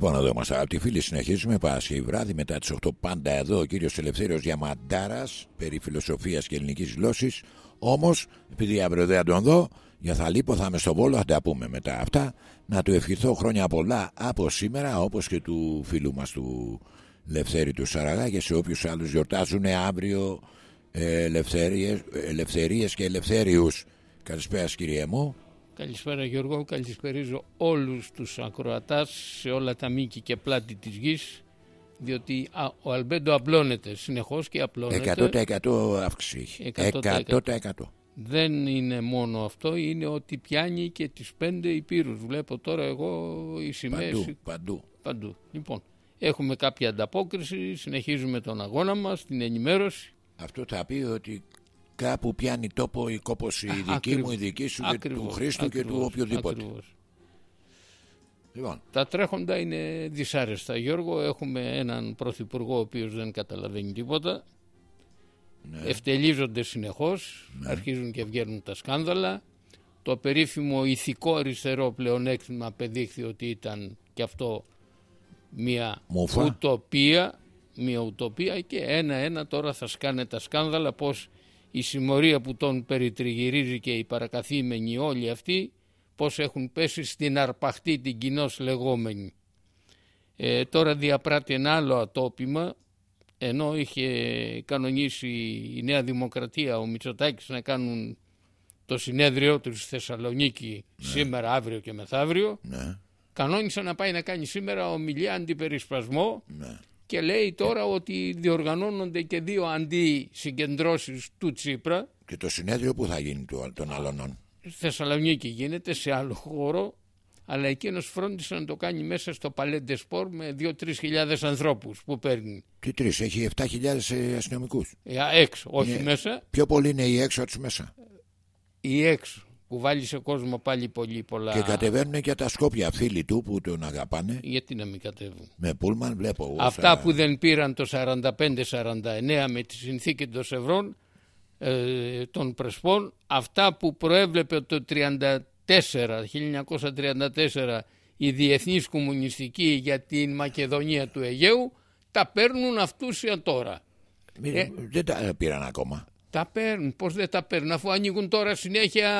Λοιπόν, εδώ είμαστε αγαπητοί φίλοι. Συνεχίζουμε Παρασκευή βράδυ μετά τις 8 πάντα εδώ ο κύριος Ελευθέρω Διαμαντάρας περί φιλοσοφίας και ελληνικής γλώσσης. Όμως, επειδή αύριο δεν τον δω, για θα λείπω, θα είμαι στο Βόλο, θα τα πούμε μετά αυτά. Να του ευχηθώ χρόνια πολλά από σήμερα, όπως και του φίλου μας του Λευθέρη του Σαραγά και σε όποιους άλλους γιορτάζουν αύριο ελευθερίε και ελευθέριους. Καλησπέρα, κύριε μου. Καλησπέρα Γιώργο, καλησπερίζω όλους τους ακροατάς σε όλα τα μήκη και πλάτη της γης διότι ο Αλμπέντο απλώνεται συνεχώς και απλώνεται. 100% αύξηση 100%. 100%. Δεν είναι μόνο αυτό, είναι ότι πιάνει και τις πέντε υπήρους. Βλέπω τώρα εγώ οι σημαίες... Παντού, παντού. Παντού. Λοιπόν, έχουμε κάποια ανταπόκριση, συνεχίζουμε τον αγώνα μας, την ενημέρωση. Αυτό θα πει ότι κάπου πιάνει τόπο η κόπωση η δική μου, η δική σου και του Χρήστου και του οποιοδήποτε. Ακριβώς. Λοιπόν. Τα τρέχοντα είναι δυσάρεστα Γιώργο. Έχουμε έναν πρωθυπουργό ο οποίος δεν καταλαβαίνει τίποτα. Ναι. Ευτελίζονται συνεχώς, ναι. αρχίζουν και βγαίνουν τα σκάνδαλα. Το περίφημο ηθικό αριστερό πλεονέκτημα απεδείχθη ότι ήταν και αυτό μια Μουφα. ουτοπία, μια ουτοπία και ένα-ένα τώρα θα σκάνε τα σκάνδαλα πως η συμμορία που τον περιτριγυρίζει και οι παρακαθήμενοι όλοι αυτοί πως έχουν πέσει στην αρπαχτή την κοινώς λεγόμενη. Ε, τώρα διαπράττει ένα άλλο ατόπιμα ενώ είχε κανονίσει η Νέα Δημοκρατία ο Μητσοτάκης να κάνουν το συνέδριό του στη Θεσσαλονίκη ναι. σήμερα, αύριο και μεθαύριο ναι. κανόνισε να πάει να κάνει σήμερα ομιλία αντιπερισπασμό ναι και λέει τώρα ότι διοργανώνονται και δύο αντισυγκεντρώσεις του Τσίπρα. Και το συνέδριο που θα γίνει των άλλων. Θεσσαλονίκη γίνεται σε άλλο χώρο αλλά εκείνος φρόντισε να το κάνει μέσα στο Παλέντε Σπορ με 2-3 χιλιάδες ανθρώπους που παίρνει. Τι τρεις, έχει 7 χιλιάδες ε, αστυνομικούς; Ε, έξω, όχι μέσα. Πιο πολύ είναι οι έξω από μέσα. Οι έξω που βάλει σε κόσμος πάλι πολύ πολλά. Και κατεβαίνουν και τα Σκόπια φίλοι του που τον αγαπάνε. Γιατί να μην κατέβουν; Με πούλμαν βλέπω. Αυτά που δεν πήραν το 45-49 με τη συνθήκη των Σευρών ε, των Πρεσπών, αυτά που προέβλεπε το 1934 1934 η Διεθνής Κομμουνιστική για την Μακεδονία του Αιγαίου, τα παίρνουν αυτούς για τώρα. ε, δεν τα πήραν ακόμα. Τα παίρνουν. Πώς δεν τα παίρνουν, αφού ανοίγουν τώρα συνέχεια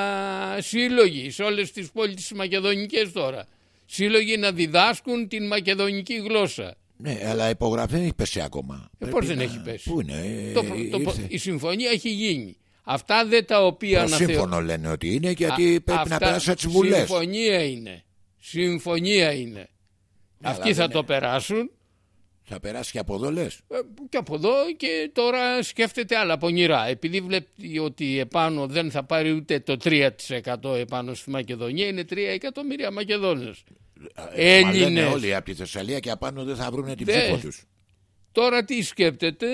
σύλλογοι σε όλες τις πόλεις τι μακεδονικές τώρα. Σύλλογοι να διδάσκουν την μακεδονική γλώσσα. Ναι, αλλά η υπογραφή δεν έχει πέσει ακόμα. Ε, Πώς δεν έχει πέσει; Πού είναι, το, το, η συμφωνία έχει γίνει. Αυτά δεν τα οποία να Σύμφωνο λένε ότι είναι γιατί Α, πρέπει να περάσει τις βουλές. Συμφωνία είναι. Συμφωνία είναι. Αυτοί θα το περάσουν θα περάσει και από εδώ λες; Ε, και από εδώ και τώρα σκέφτεται άλλα πονηρά. Επειδή βλέπει ότι επάνω δεν θα πάρει ούτε το 3% επάνω στη Μακεδονία, είναι 3 εκατομμύρια Μακεδόνες. Ε, Έλληνες. όλοι από τη Θεσσαλία και απάνω δεν θα βρουν την ψήφο τους. Τώρα τι σκέπτεται,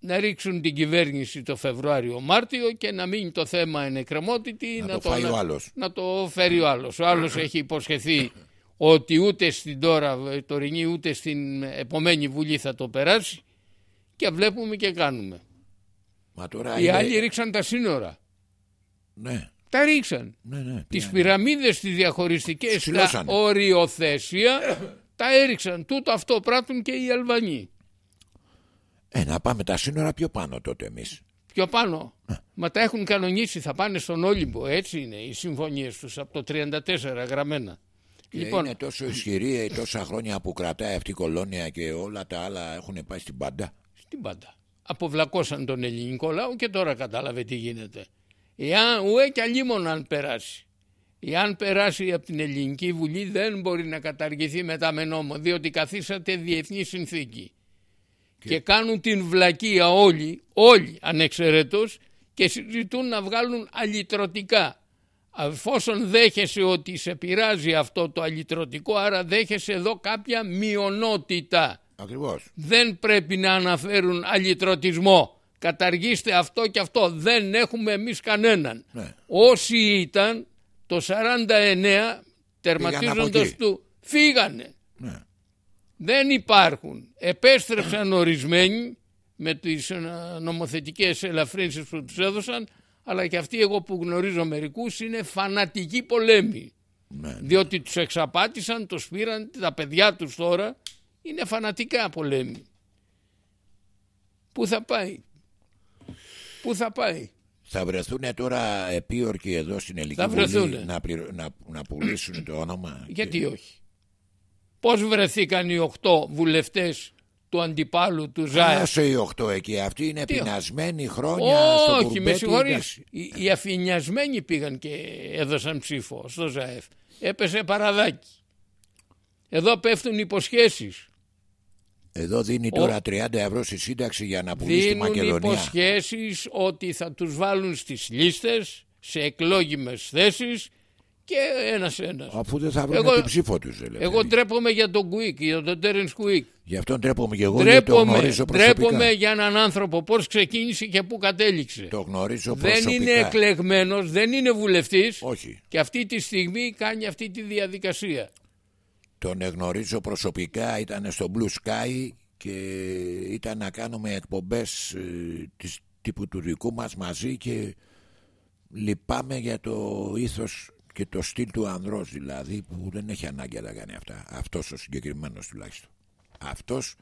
να ρίξουν την κυβέρνηση το Φεβρουάριο-Μάρτιο και να μείνει το θέμα ενεκκρεμότητη. Να, να, το, να, να το φέρει ο άλλος. Ο άλλος έχει υποσχεθεί ότι ούτε στην τώρα τωρινή ούτε στην επομένη Βουλή θα το περάσει και βλέπουμε και κάνουμε. Μα τώρα Οι άλλοι ρίξαν τα σύνορα. Ναι. Τα ρίξαν. Ναι, ναι, τις πυραμίδες τις διαχωριστικές τα οριοθέσια τα έριξαν. Τούτο αυτό πράττουν και οι Αλβανοί. Ε, να πάμε τα σύνορα πιο πάνω τότε εμείς. Πιο πάνω. Ε. Μα τα έχουν κανονίσει, θα πάνε στον Όλυμπο. Έτσι είναι οι συμφωνίες τους από το 34 γραμμένα. Και λοιπόν, είναι τόσο ισχυρή τόσα χρόνια που κρατάει αυτή η κολόνια και όλα τα άλλα έχουν πάει στην πάντα. Στην πάντα. Αποβλακώσαν τον ελληνικό λαό και τώρα κατάλαβε τι γίνεται. Εάν ουέ και αλλήμον αν περάσει. Εάν περάσει από την ελληνική βουλή δεν μπορεί να καταργηθεί μετά με νόμο διότι καθίσατε διεθνή συνθήκη. Και, και κάνουν την βλακεία όλοι, όλοι ανεξαιρέτως και συζητούν να βγάλουν αλυτρωτικά Αφόσον δέχεσαι ότι σε πειράζει αυτό το αλυτρωτικό, άρα δέχεσαι εδώ κάποια μειονότητα. Ακριβώς. Δεν πρέπει να αναφέρουν αλυτρωτισμό. Καταργήστε αυτό και αυτό. Δεν έχουμε εμείς κανέναν. Ναι. Όσοι ήταν το 49 τερματίζοντας του φύγανε. Ναι. Δεν υπάρχουν. Επέστρεψαν ορισμένοι με τις νομοθετικές ελαφρύνσεις που τους έδωσαν αλλά και αυτοί εγώ που γνωρίζω μερικούς είναι φανατικοί πολέμοι. Ναι. Διότι τους εξαπάτησαν, το πήραν, τα παιδιά τους τώρα είναι φανατικά πολέμοι. Πού θα πάει; Πού θα πάει; Θα βρεθούν τώρα επίορκοι εδώ στην Ελληνική Βουλή να, να, να πουλήσουν το όνομα. Γιατί και... όχι; Πώς βρεθήκαν οι οχτώ βουλευτές του αντιπάλου του Ζάεφ. Άσε οι οχτώ εκεί. Αυτοί είναι Τι... πεινασμένοι χρόνια Όχι, στο με συγχωρείς. Οι, οι αφηνιασμένοι πήγαν και έδωσαν ψήφο στο Ζάεφ. Έπεσε παραδάκι. Εδώ πέφτουν υποσχέσεις. Εδώ δίνει τώρα 30 ευρώ στη σύνταξη για να πουλήσει τη Μακεδονία. Δίνουν υποσχέσεις ότι θα τους βάλουν στις λίστες σε εκλόγιμες θέσεις και ένας ένας. Αφού δεν θα βρουν την ψήφο τους. Εγώ τρέπομαι για τον Κουίκ, για τον Τέρεν Κουίκ. Γι' αυτό τρέπομαι και εγώ. Τρέπομαι, γιατί το τρέπομαι για έναν άνθρωπο πώς ξεκίνησε και πού κατέληξε. Το γνωρίζω προσωπικά. Δεν είναι εκλεγμένος, δεν είναι βουλευτής. Όχι. Και αυτή τη στιγμή κάνει αυτή τη διαδικασία. Τον εγνωρίζω προσωπικά, ήταν στο Blue Sky και ήταν να κάνουμε εκπομπές ε, της, τύπου του δικού μας μαζί και λυπάμαι για το ήθος και το στυλ του ανδρός δηλαδή που δεν έχει ανάγκη να κάνει αυτά. Αυτός ο συγκεκριμένος τουλάχιστον. Αυτός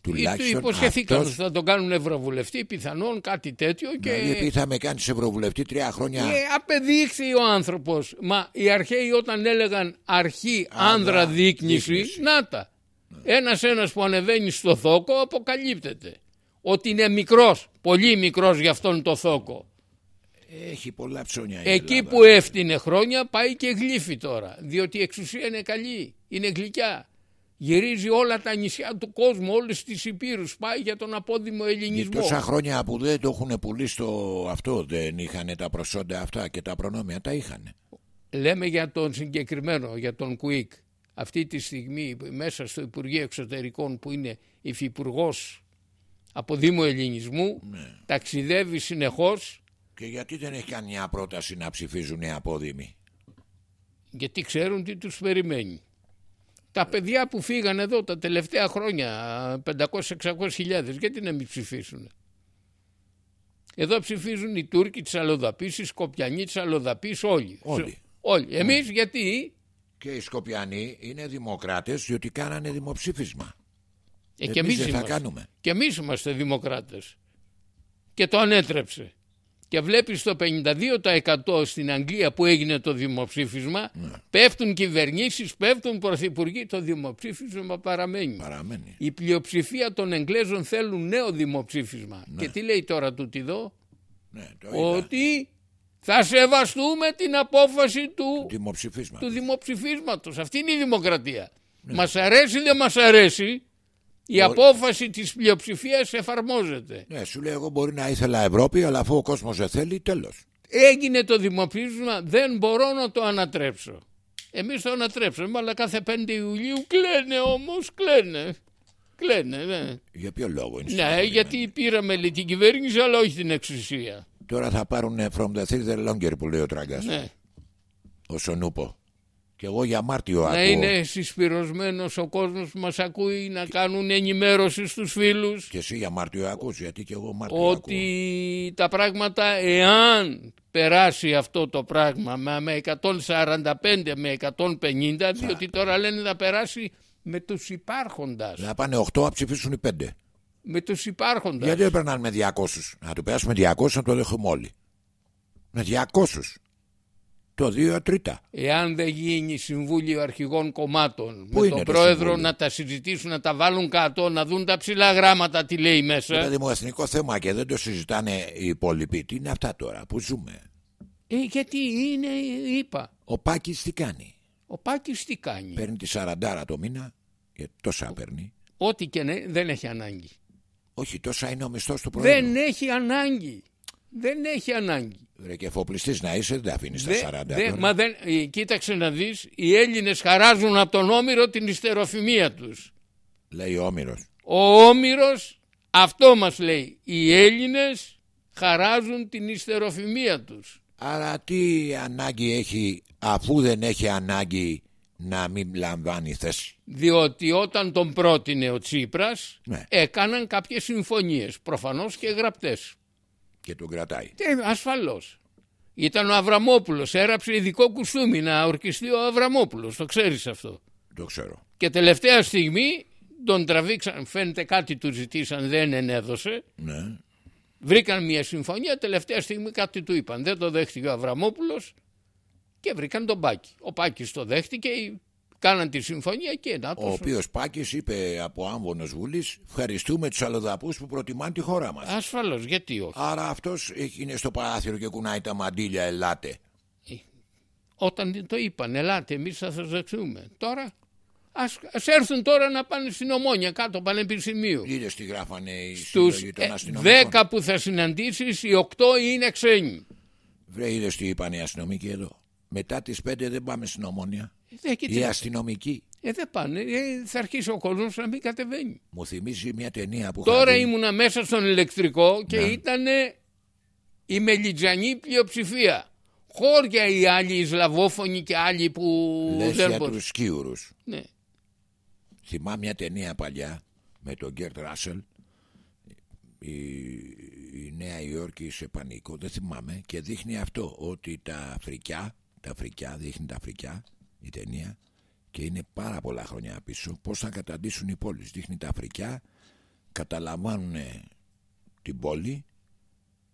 τουλάχιστον. Υποσχεθήκαν αυτός... θα τον κάνουν ευρωβουλευτή, πιθανόν κάτι τέτοιο. Και... Δηλαδή, επειδή θα με κάνεις ευρωβουλευτή τρία χρόνια. Και απεδείχθη ο άνθρωπος. Μα οι αρχαίοι όταν έλεγαν αρχή άνδρα, δείκνηση, να τα. Ναι. Ένας ένας που ανεβαίνει στο θόκο αποκαλύπτεται. Ότι είναι μικρός, πολύ μικρός για αυτόν το θόκο. Έχει πολλά ψώνια. Εκεί που έφτιανε χρόνια πάει και γλύφει τώρα. Διότι η εξουσία είναι καλή, είναι γλυκιά. Γυρίζει όλα τα νησιά του κόσμου, όλες τις υπήρους. Πάει για τον απόδημο ελληνισμό. Και τόσα χρόνια που δεν το έχουν πουλήσει το αυτό, δεν είχαν τα προσόντα αυτά και τα προνόμια, τα είχαν. Λέμε για τον συγκεκριμένο, για τον Κουίκ. Αυτή τη στιγμή μέσα στο Υπουργείο Εξωτερικών που είναι υφυπουργός αποδήμου ελληνισμού, ναι. ταξιδεύει συνεχώς. Και γιατί δεν έχει κάνει μια πρόταση να ψηφίζουν οι απόδημοι; Γιατί ξέρουν τι τους περιμένει. Τα παιδιά που φύγαν εδώ τα τελευταία χρόνια, 500-600 χιλιάδες, γιατί να μην ψηφίσουν; Εδώ ψηφίζουν οι Τούρκοι της Αλλοδαπής, οι Σκοπιανοί της Αλλοδαπής, όλοι. Όλοι. όλοι. Εμείς γιατί... Και οι Σκοπιανοί είναι δημοκράτες διότι κάνανε δημοψήφισμα. Ε, και εμείς, θα κάνουμε. Και εμείς είμαστε δημοκράτες. Και το ανέτρεψε και βλέπεις το 52% στην Αγγλία που έγινε το δημοψήφισμα ναι. πέφτουν κυβερνήσεις, πέφτουν πρωθυπουργοί το δημοψήφισμα παραμένει. παραμένει. Η πλειοψηφία των Εγγλέζων θέλουν νέο δημοψήφισμα ναι. και τι λέει τώρα τούτη εδώ; Ναι, ότι θα σεβαστούμε την απόφαση του δημοψηφίσματος. του δημοψηφίσματος. Αυτή είναι η δημοκρατία. Ναι. Μας αρέσει δεν μας αρέσει η απόφαση της πλειοψηφίας εφαρμόζεται. Ναι, σου λέει εγώ μπορεί να ήθελα Ευρώπη, αλλά αφού ο κόσμος δεν θέλει, τέλος. Έγινε το δημοψήφισμα, δεν μπορώ να το ανατρέψω. Εμείς το ανατρέψαμε, αλλά κάθε 5 Ιουλίου κλαίνε όμως, κλαίνε. Κλαίνε, ναι. Για ποιο λόγο είναι Ναι, γιατί πήραμε λέει, την κυβέρνηση, αλλά όχι την εξουσία. Τώρα θα πάρουν from the theater longer που λέει ο Τράγκας. Ναι. Ο Σονούπο. Και εγώ για Μάρτιο να ακούω. είναι συσπυρωσμένο ο κόσμος που μας ακούει να κάνουν ενημέρωση στους φίλους. Και εσύ για Μάρτιο ακούς, γιατί και εγώ Μάρτιο Ότι τα πράγματα, εάν περάσει αυτό το πράγμα με 145 με 150, διότι τώρα λένε να περάσει με τους υπάρχοντα. Να πάνε 8 να ψηφίσουν οι 5. Με τους υπάρχοντα. Γιατί δεν περνάνε με 200. Να το περάσουμε 200 να το δέχουμε όλοι. Με 200 το 2 τρίτα. Εάν δεν γίνει Συμβούλιο Αρχηγών Κομμάτων με τον Πρόεδρο να τα συζητήσουν, να τα βάλουν κάτω, να δουν τα ψηλά γράμματα τι λέει μέσα. Είναι δημοεθνικό θέμα και δεν το συζητάνε οι υπόλοιποι. Τι είναι αυτά τώρα που ζούμε; Ε, γιατί είναι, είπα. Ο Πάκης τι κάνει; Ο Πάκης τι κάνει; Παίρνει τη σαραντάρα το μήνα. Και τόσα παίρνει. Ό,τι και ναι, δεν έχει ανάγκη. Όχι, τόσα είναι ο μισθός του Πρόεδρου. Δεν έχει ανάγκη. Δεν έχει ανάγκη. Ρε και εφοπλιστής να είσαι δεν αφήνεις τα 40 δε, μα δεν, ε, Κοίταξε να δεις Οι Έλληνες χαράζουν από τον Όμηρο την ιστεροφημία τους Λέει ο Όμηρος Ο Όμηρος αυτό μας λέει Οι Έλληνες χαράζουν την ιστεροφημία τους Άρα τι ανάγκη έχει Αφού δεν έχει ανάγκη να μην λαμβάνει θέση; Διότι όταν τον πρότεινε ο Τσίπρας ναι. έκαναν κάποιες συμφωνίες, προφανώς και γραπτές και τον κρατάει. Ε, ασφαλώς. Ήταν ο Αβραμόπουλος, έγραψε ειδικό κουστούμι να ορκιστεί ο Αβραμόπουλος, το ξέρεις αυτό. Το ξέρω. Και τελευταία στιγμή τον τραβήξαν, φαίνεται κάτι του ζητήσαν, δεν ενέδωσε. Ναι. Βρήκαν μια συμφωνία, τελευταία στιγμή κάτι του είπαν. Δεν το δέχτηκε ο Αβραμόπουλος και βρήκαν τον Πάκη. Ο Πάκης το δέχτηκε, κάναν τη συμφωνία και να Ο οποίος Πάκης είπε από άμβονος Βουλής ευχαριστούμε τους αλλοδαπούς που προτιμάνε τη χώρα μας. Ασφαλώς, γιατί όχι; Άρα αυτός είναι στο παράθυρο και κουνάει τα μαντίλια, ελάτε. Ε, όταν το είπαν, ελάτε εμείς θα σας δεχτούμε. Τώρα Ας, ας έρθουν τώρα να πάνε στην Ομόνια κάτω πανεπιστημίου. Είδες τι γράφανε οι Στους των ε, δέκα που θα συναντήσεις οι οκτώ είναι ξένοι. Βρε είδες τι είπαν οι αστυνομικοί εδώ. Μετά τις πέντε δεν πάμε στην Ομόνια. Ε, οι αστυνομικοί. Ε, δεν πάνε. Ε, θα αρχίσει ο κόσμος να μην κατεβαίνει. Μου θυμίζει μια ταινία που Τώρα ήμουνα μέσα στον ηλεκτρικό και ναι. ήταν η μελιτζανή πλειοψηφία. Χώρια οι άλλοι, οι Σλαβόφωνοι και άλλοι που Λες δεν για τους σκίουρους. Ναι. Θυμάμαι μια ταινία παλιά με τον Γκέρτ Ράσελ η, η Νέα Υόρκη σε πανικό δεν θυμάμαι και δείχνει αυτό ότι τα Αφρικιά τα Αφρικιά, δείχνει τα Αφρικιά η ταινία και είναι πάρα πολλά χρόνια πίσω πως θα καταντήσουν οι πόλεις δείχνει τα Αφρικιά καταλαμβάνουν την πόλη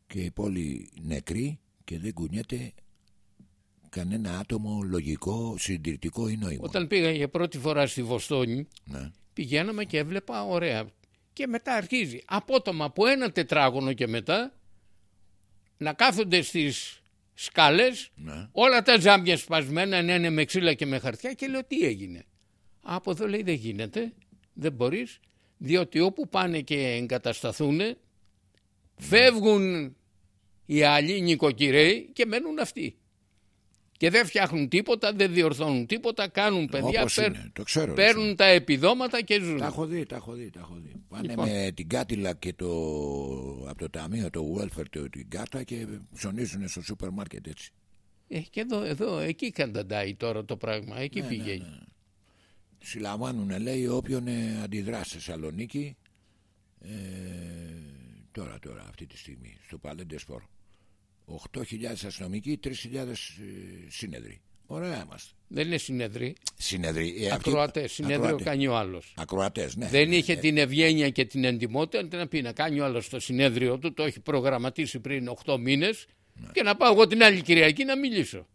και η πόλη νεκρή και δεν κουνιέται κανένα άτομο λογικό, συντηρητικό ή νοήμα. Όταν πήγα για πρώτη φορά στη Βοστόνη, ναι. πηγαίναμε και έβλεπα ωραία. Και μετά αρχίζει απότομα από ένα τετράγωνο και μετά να κάθονται στις σκάλες, ναι. όλα τα τζάμπια σπασμένα, ναι, ναι, με ξύλα και με χαρτιά και λέω τι έγινε; Από εδώ λέει δεν γίνεται, δεν μπορείς, διότι όπου πάνε και εγκατασταθούν, φεύγουν οι άλλοι νοικοκυρέοι και μένουν αυτοί και δεν φτιάχνουν τίποτα, δεν διορθώνουν τίποτα, κάνουν παιδιά, το ξέρω, παίρνουν τα επιδόματα και ζουν. Τα έχω δει, τα έχω δει. Τα έχω δει. Πάνε λοιπόν. με την κάτιλα και το, από το ταμείο, το welfare, το, την κάρτα και ψωνίζουν στο σούπερ μάρκετ έτσι. Ε, και εδώ, εδώ, εκεί κανταντάει τώρα το πράγμα, εκεί ναι, πηγαίνει. Ναι, ναι. Συλλαμβάνουν, λέει, όποιον ε, αντιδρά στη Θεσσαλονίκη ε, τώρα, τώρα, αυτή τη στιγμή, στο Παλέντε Σπορ. 8.000 αστυνομικοί, 3.000 ε, σύνεδροι. Ωραία είμαστε. Δεν είναι συνέδροι. Συνέδροι. Ε, Ακροατές. Συνέδριο κάνει ο άλλος. Ακροατές, ναι. Δεν ναι, είχε ναι. την ευγένεια και την εντυμότητα να πει να κάνει ο άλλος το συνέδριο του. Το έχει προγραμματίσει πριν 8 μήνες ναι. και να πάω εγώ την άλλη Κυριακή να μιλήσω.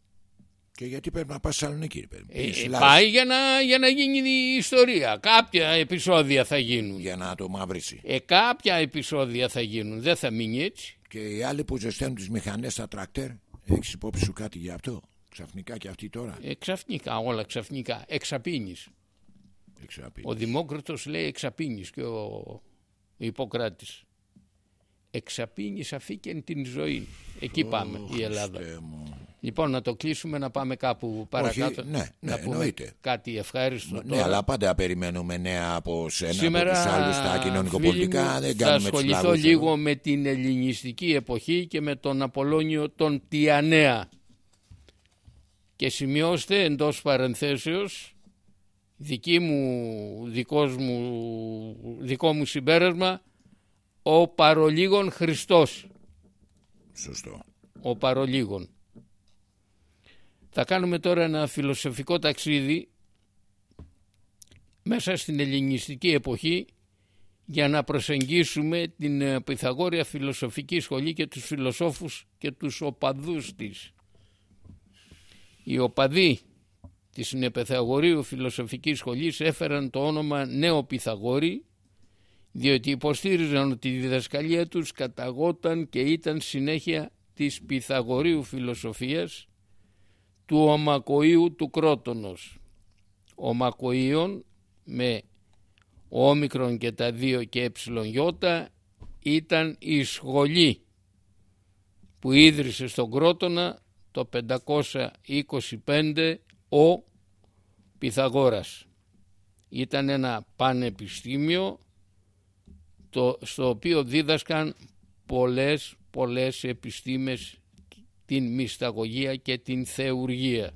Και γιατί πρέπει να πάει στη Θεσσαλονίκη, ε, ε, Πάει για να, για να γίνει η ιστορία. Κάποια επεισόδια θα γίνουν. Για να το μαυρίσει. Ε, κάποια επεισόδια θα γίνουν. Δεν θα μείνει έτσι. Και οι άλλοι που ζεσταίνουν τις μηχανές στα τρακτέρ, έχεις υπόψη σου κάτι γι' αυτό; Ξαφνικά και αυτοί τώρα; Ε, ξαφνικά, όλα ξαφνικά. Εξαπίνεις. Ο Δημόκρατο λέει εξαπίνεις και ο Ιπποκράτης. Εξαπίνεις αφήκεν την ζωή. Εκεί πάμε η Ελλάδα. Λοιπόν, να το κλείσουμε να πάμε κάπου παρακάτω. ναι, ναι, να πούμε κάτι ευχάριστο. Ναι, τώρα. αλλά πάντα περιμένουμε νέα από σένα, Σήμερα, από τους άλλους στα κοινωνικοπολιτικά. Δεν θα ασχοληθώ λίγο με την ελληνιστική εποχή και με τον Απολώνιο τον Τιανέα. Και σημειώστε εντός παρενθέσεως δική μου, δικός μου, δικό μου συμπέρασμα ο παρολίγων Χριστός. Σωστό. Ο παρολίγων. Θα κάνουμε τώρα ένα φιλοσοφικό ταξίδι μέσα στην ελληνιστική εποχή για να προσεγγίσουμε την ε, Πυθαγόρια Φιλοσοφική Σχολή και τους φιλοσόφους και τους οπαδούς της. Οι οπαδοί της Νεπεθαγορίου Φιλοσοφικής Σχολής έφεραν το όνομα Νέο Πυθαγόρη διότι υποστήριζαν ότι η διδασκαλία τους καταγόταν και ήταν συνέχεια της Πυθαγορίου Φιλοσοφίας του ομακοίου του Κρότονος. Ο Μακοίων με όμικρον και τα δύο και ε ήταν η σχολή που ίδρυσε στον Κρότονα το 525 ο Πυθαγόρας. Ήταν ένα πανεπιστήμιο το, στο οποίο δίδασκαν πολλές πολλές επιστήμες την μυσταγωγία και την θεουργία.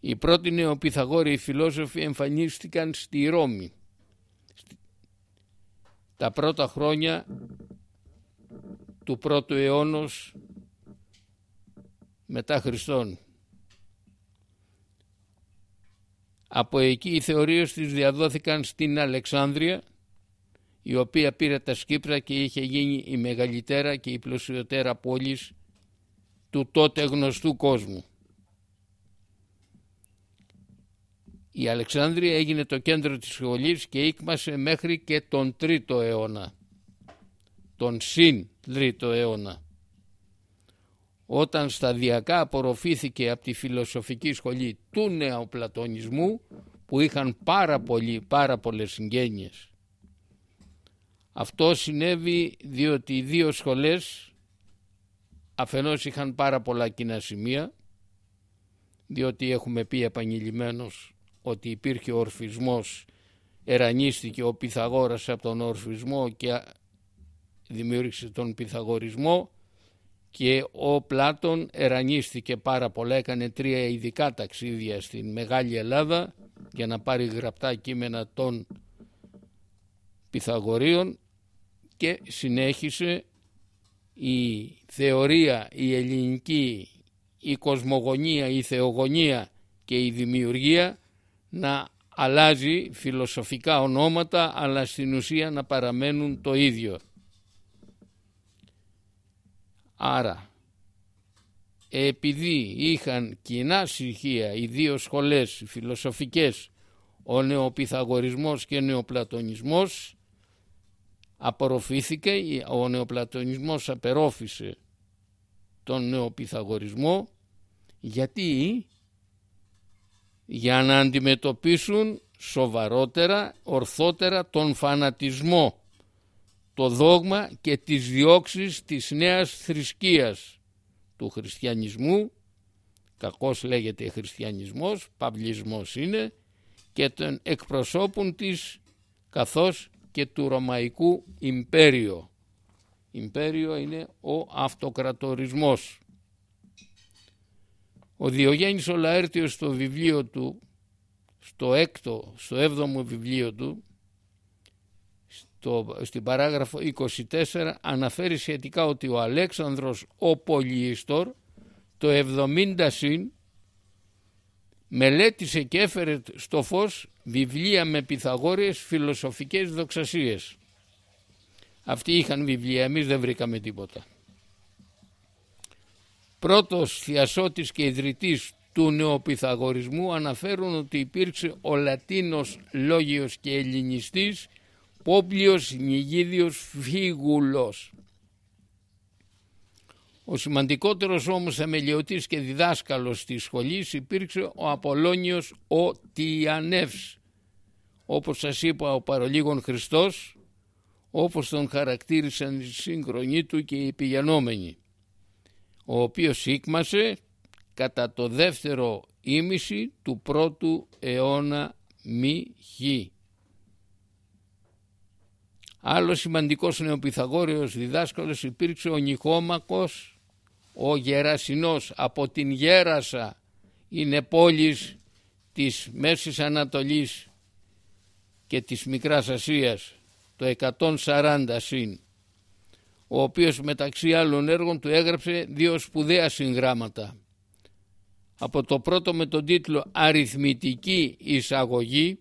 Οι πρώτοι νεοπιθαγόριοι φιλόσοφοι εμφανίστηκαν στη Ρώμη. Τα πρώτα χρόνια του πρώτου αιώνος μετά Χριστόν. Από εκεί οι θεωρίες της διαδόθηκαν στην Αλεξάνδρεια η οποία πήρε τα Σκύπρα και είχε γίνει η μεγαλύτερα και η πλουσιωτέρα πόλης του τότε γνωστού κόσμου. Η Αλεξάνδρεια έγινε το κέντρο της σχολής και ήκμασε μέχρι και τον τρίτο αιώνα, τον συν τρίτο αιώνα. Όταν σταδιακά απορροφήθηκε από τη φιλοσοφική σχολή του νεοπλατωνισμού που είχαν πάρα, πολύ, πάρα πολλές συγγένειες. Αυτό συνέβη διότι οι δύο σχολές αφενός είχαν πάρα πολλά κοινά σημεία διότι έχουμε πει επανειλημμένως ότι υπήρχε ορφισμός ερανίστηκε ο Πυθαγόρας από τον ορφισμό και δημιούργησε τον Πυθαγορισμό και ο Πλάτων ερανίστηκε πάρα πολλά, έκανε τρία ειδικά ταξίδια στην Μεγάλη Ελλάδα για να πάρει γραπτά κείμενα των Πυθαγορίων και συνέχισε η θεωρία, η ελληνική, η κοσμογονία, η θεογονία και η δημιουργία να αλλάζει φιλοσοφικά ονόματα αλλά στην ουσία να παραμένουν το ίδιο. Άρα επειδή είχαν κοινά στοιχεία οι δύο σχολές φιλοσοφικές ο νεοπιθαγορισμός και ο νεοπλατωνισμός απορροφήθηκε, ο νεοπλατωνισμός απερόφησε τον νεοπιθαγορισμό γιατί; Για να αντιμετωπίσουν σοβαρότερα, ορθότερα τον φανατισμό, το δόγμα και τις διώξεις της νέας θρησκείας του χριστιανισμού, κακός λέγεται χριστιανισμός, παυλισμός είναι, και των εκπροσώπων της καθώς και του Ρωμαϊκού Ιμπέριο. Ιμπέριο είναι ο αυτοκρατορισμός. Ο Διογέννης ο Λαέρτιος στο βιβλίο του, στο έκτο, στο έβδομο βιβλίο του, στο, στην παράγραφο 24 αναφέρει σχετικά ότι ο Αλέξανδρος ο Πολυίστορ το 70 συν μελέτησε και έφερε στο φως βιβλία με Πυθαγόριες φιλοσοφικές δοξασίες. Αυτοί είχαν βιβλία, εμείς δεν βρήκαμε τίποτα. Πρώτος θειασότης και ιδρυτής του νεοπυθαγορισμού αναφέρουν ότι υπήρξε ο Λατίνος λόγιος και ελληνιστής Πόπλιος Νιγίδιος Φίγουλος ο σημαντικότερος όμως θεμελιωτής και διδάσκαλος της σχολής υπήρξε ο Απολώνιος ο Τιανεύς, όπως σας είπα ο παρολίγων Χριστός, όπως τον χαρακτήρισαν οι σύγχρονοί του και οι πηγαινόμενοι, ο οποίος ήκμασε κατά το δεύτερο ήμιση του πρώτου αιώνα μη χ. Άλλος σημαντικός νεοπιθαγόριος διδάσκαλος υπήρξε ο Νικόμακος ο Γερασινός από την Γέρασα είναι πόλης της Μέσης Ανατολής και της Μικράς Ασίας το 140 συν. Ο οποίος μεταξύ άλλων έργων του έγραψε δύο σπουδαία συγγράμματα. Από το πρώτο με τον τίτλο «Αριθμητική εισαγωγή»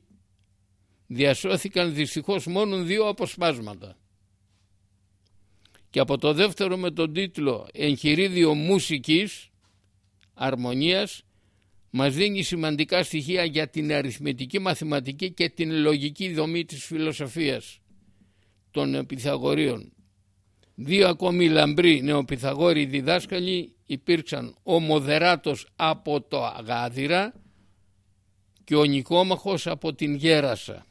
διασώθηκαν δυστυχώς μόνο δύο αποσπάσματα και από το δεύτερο με τον τίτλο «Εγχειρίδιο μουσικής αρμονίας» μας δίνει σημαντικά στοιχεία για την αριθμητική μαθηματική και την λογική δομή της φιλοσοφίας των Πυθαγορίων. Δύο ακόμη λαμπροί νεοπιθαγόροι διδάσκαλοι υπήρξαν ο Μοδεράτος από το Αγάδυρα και ο Νικόμαχος από την Γέρασα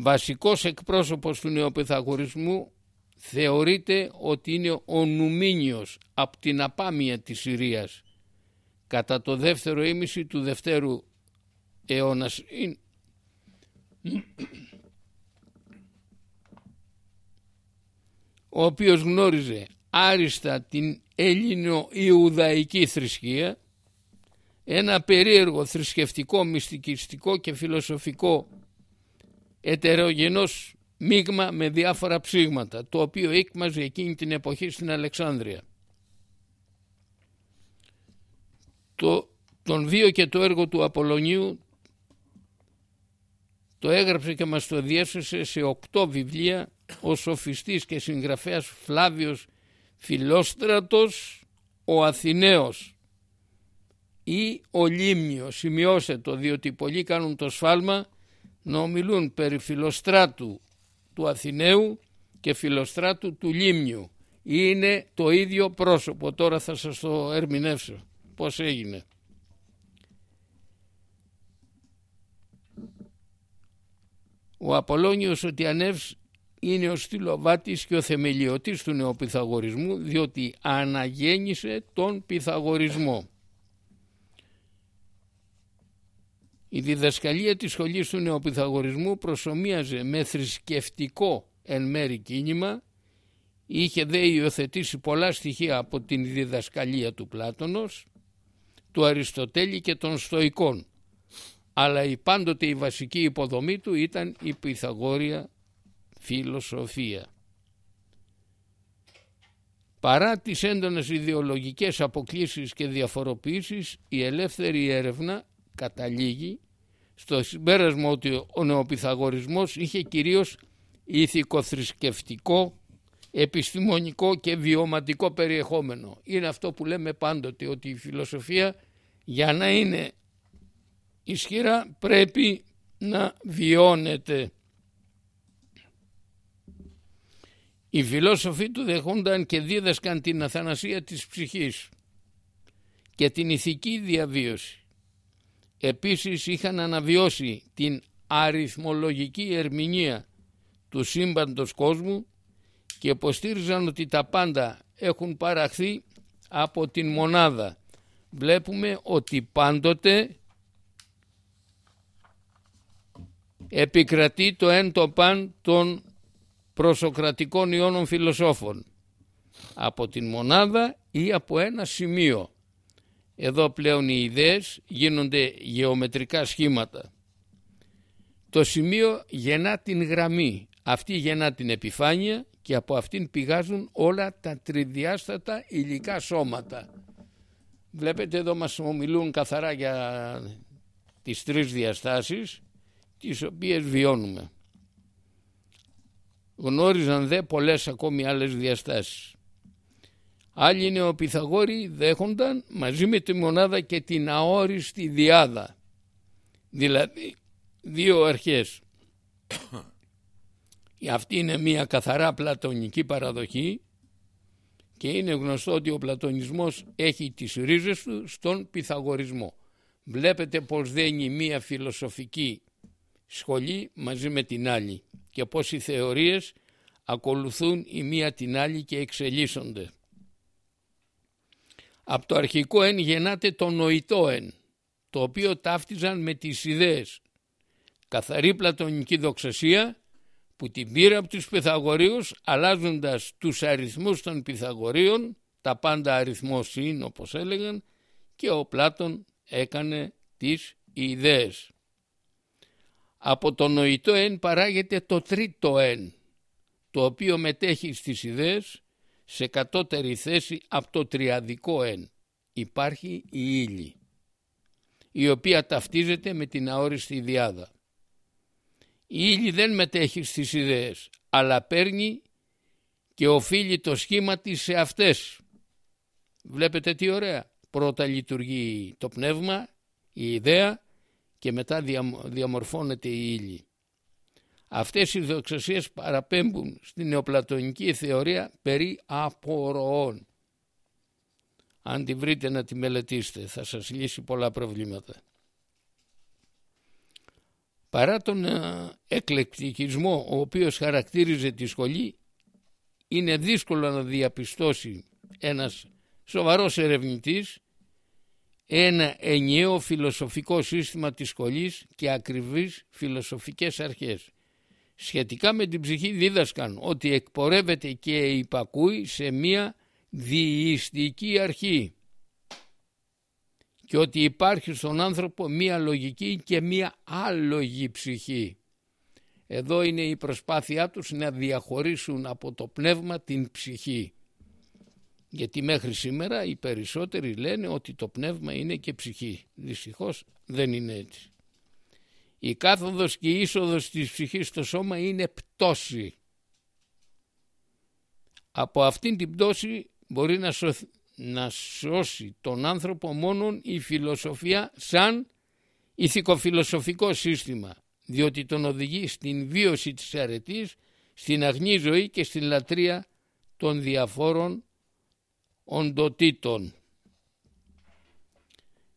βασικός εκπρόσωπος του νεοπιθαγορισμού θεωρείται ότι είναι ο Νουμίνιος από την απάμια της Συρίας. Κατά το δεύτερο ήμιση του δευτέρου αιώνα ο οποίος γνώριζε άριστα την Έλληνο-Ιουδαϊκή θρησκεία ένα περίεργο θρησκευτικό, μυστικιστικό και φιλοσοφικό ετερογενός μείγμα με διάφορα ψήγματα το οποίο ήκμαζε εκείνη την εποχή στην Αλεξάνδρεια. το, τον βίο και το έργο του Απολωνίου το έγραψε και μας το διέσωσε σε οκτώ βιβλία ο σοφιστής και συγγραφέας Φλάβιος Φιλόστρατος ο Αθηναίος ή ο Λίμνιος. Σημειώστε το διότι πολλοί κάνουν το σφάλμα να ομιλούν περί Φιλοστράτου του Αθηναίου και Φιλοστράτου του Λίμνιου. Είναι το ίδιο πρόσωπο. Τώρα θα σας το ερμηνεύσω πώς έγινε. Ο Απολώνιος ο Τιανεύς είναι ο στυλοβάτης και ο θεμελιωτής του νεοπιθαγορισμού διότι αναγέννησε τον Πυθαγορισμό. Η διδασκαλία της σχολής του νεοπιθαγορισμού προσωμίαζε με θρησκευτικό εν μέρη κίνημα, είχε δε υιοθετήσει πολλά στοιχεία από την διδασκαλία του Πλάτωνος, του Αριστοτέλη και των Στοικών, αλλά η πάντοτε η βασική υποδομή του ήταν η Πυθαγόρια φιλοσοφία. Παρά τις έντονες ιδεολογικές αποκλήσεις και διαφοροποιήσεις, η ελεύθερη έρευνα καταλήγει στο συμπέρασμα ότι ο νεοπιθαγορισμός είχε κυρίως ηθικοθρησκευτικό, επιστημονικό και βιωματικό περιεχόμενο. Είναι αυτό που λέμε πάντοτε ότι η φιλοσοφία για να είναι ισχυρά πρέπει να βιώνεται. Οι φιλόσοφοι του δεχόνταν και δίδασκαν την αθανασία της ψυχής και την ηθική διαβίωση. Επίσης είχαν αναβιώσει την αριθμολογική ερμηνεία του σύμπαντος κόσμου και υποστήριζαν ότι τα πάντα έχουν παραχθεί από την μονάδα. Βλέπουμε ότι πάντοτε επικρατεί το εν το παν των προσοκρατικών ιώνων φιλοσόφων από την μονάδα ή από ένα σημείο. Εδώ πλέον οι ιδέες γίνονται γεωμετρικά σχήματα. Το σημείο γεννά την γραμμή, αυτή γεννά την επιφάνεια και από αυτήν πηγάζουν όλα τα τριδιάστατα υλικά σώματα. Βλέπετε εδώ μας ομιλούν καθαρά για τις τρεις διαστάσεις τις οποίες βιώνουμε. Γνώριζαν δε πολλές ακόμη άλλες διαστάσεις. Άλλοι νεοπιθαγόροι δέχονταν μαζί με τη μονάδα και την αόριστη διάδα. Δηλαδή δύο αρχές. Αυτή είναι μια καθαρά πλατωνική παραδοχή και είναι γνωστό ότι ο πλατωνισμός έχει τις ρίζες του στον πυθαγορισμό. Βλέπετε πως δένει μια φιλοσοφική σχολή μαζί με την άλλη και πως οι θεωρίες ακολουθούν η μία την άλλη και εξελίσσονται. Από το αρχικό εν γεννάται το νοητό εν, το οποίο ταύτιζαν με τις ιδέες. Καθαρή πλατωνική δοξασία που την πήρε από τους Πυθαγορείους αλλάζοντας τους αριθμούς των Πυθαγορίων, τα πάντα αριθμός είναι όπως έλεγαν, και ο Πλάτων έκανε τις ιδέες. Από το νοητό εν παράγεται το τρίτο εν, το οποίο μετέχει στις ιδέες σε κατώτερη θέση από το τριαδικό εν. Υπάρχει η ύλη, η οποία ταυτίζεται με την αόριστη διάδα. Η ύλη δεν μετέχει στις ιδέες, αλλά παίρνει και οφείλει το σχήμα της σε αυτές. Βλέπετε τι ωραία. Πρώτα λειτουργεί το πνεύμα, η ιδέα και μετά διαμορφώνεται η ύλη. Αυτές οι δοξασίες παραπέμπουν στην νεοπλατωνική θεωρία περί απορροών. Αν τη βρείτε να τη μελετήσετε θα σας λύσει πολλά προβλήματα. Παρά τον ε, εκλεκτικισμό ο οποίος χαρακτήριζε τη σχολή είναι δύσκολο να διαπιστώσει ένας σοβαρός ερευνητής ένα ενιαίο φιλοσοφικό σύστημα της σχολής και ακριβείς φιλοσοφικές αρχές. Σχετικά με την ψυχή δίδασκαν ότι εκπορεύεται και υπακούει σε μία διειστική αρχή και ότι υπάρχει στον άνθρωπο μία λογική και μία άλογη ψυχή. Εδώ είναι η προσπάθειά τους να διαχωρίσουν από το πνεύμα την ψυχή. Γιατί μέχρι σήμερα οι περισσότεροι λένε ότι το πνεύμα είναι και ψυχή. Δυστυχώς δεν είναι έτσι. Η κάθοδος και η είσοδος της ψυχής στο σώμα είναι πτώση. Από αυτήν την πτώση μπορεί να, να σώσει τον άνθρωπο μόνον η φιλοσοφία σαν ηθικοφιλοσοφικό σύστημα διότι τον οδηγεί στην βίωση της αρετής, στην αγνή ζωή και στην λατρεία των διαφόρων οντοτήτων.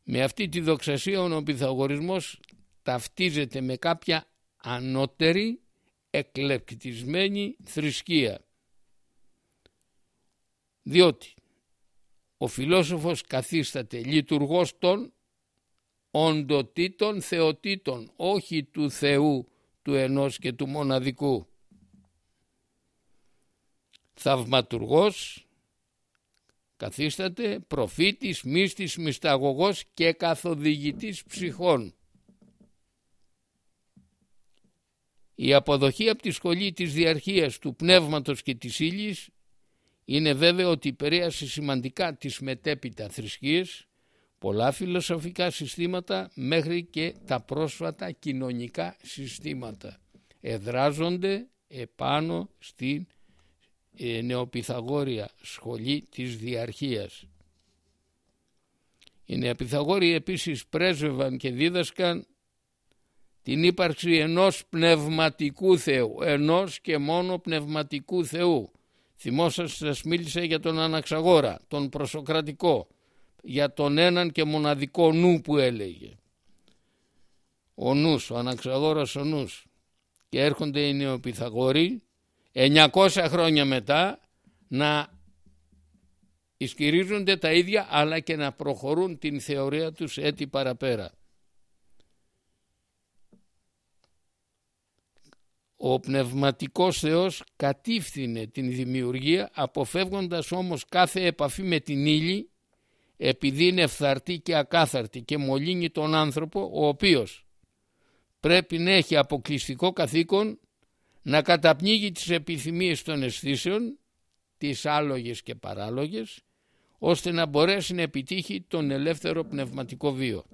Με αυτή τη δοξασία ο Πυθαγορισμός ταυτίζεται με κάποια ανώτερη εκλεπτισμένη θρησκεία. Διότι ο φιλόσοφος καθίσταται λειτουργός των οντοτήτων θεοτήτων, όχι του Θεού, του ενός και του μοναδικού. Θαυματουργός, καθίσταται προφήτης, μύστης, μυσταγωγός και καθοδηγητής ψυχών. Η αποδοχή από τη σχολή της διαρχίας του πνεύματος και της ύλης είναι βέβαιο ότι επηρέασε σημαντικά τις μετέπειτα θρησκείες, πολλά φιλοσοφικά συστήματα μέχρι και τα πρόσφατα κοινωνικά συστήματα. Εδράζονται επάνω στην ε, νεοπιθαγόρια σχολή της διαρχίας. Οι νεοπιθαγόροι επίσης πρέσβευαν και δίδασκαν την ύπαρξη ενός πνευματικού Θεού, ενός και μόνο πνευματικού Θεού. Θυμόσαστε σας μίλησε για τον Αναξαγόρα, τον προσοκρατικό, για τον έναν και μοναδικό νου που έλεγε. Ο νους, ο Αναξαγόρας ο νους. Και έρχονται οι νεοπιθαγόροι 900 χρόνια μετά να ισχυρίζονται τα ίδια αλλά και να προχωρούν την θεωρία τους έτσι παραπέρα. Ο πνευματικός Θεός κατήφθηνε την δημιουργία αποφεύγοντας όμως κάθε επαφή με την ύλη επειδή είναι φθαρτή και ακάθαρτη και μολύνει τον άνθρωπο ο οποίος πρέπει να έχει αποκλειστικό καθήκον να καταπνίγει τις επιθυμίες των αισθήσεων, τις άλογες και παράλογες, ώστε να μπορέσει να επιτύχει τον ελεύθερο πνευματικό βίο.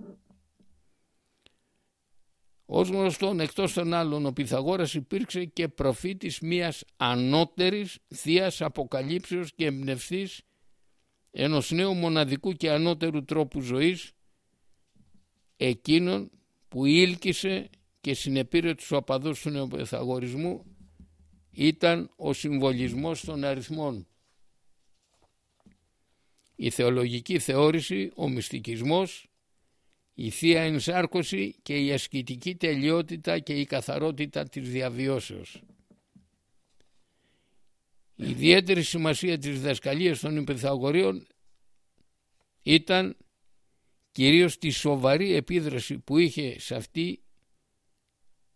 Ως γνωστόν εκτός των άλλων ο Πυθαγόρας υπήρξε και προφήτης μιας ανώτερης θείας αποκαλύψεως και εμπνευστής ενός νέου μοναδικού και ανώτερου τρόπου ζωής εκείνον που ήλκησε και συνεπήρε τους οπαδούς του νεοπυθαγορισμού ήταν ο συμβολισμός των αριθμών. Η θεολογική θεώρηση, ο μυστικισμός, η θεία ενσάρκωση και η ασκητική τελειότητα και η καθαρότητα της διαβιώσεως. Η ιδιαίτερη σημασία της διδασκαλίας των Πυθαγορίων ήταν κυρίως τη σοβαρή επίδραση που είχε σε αυτή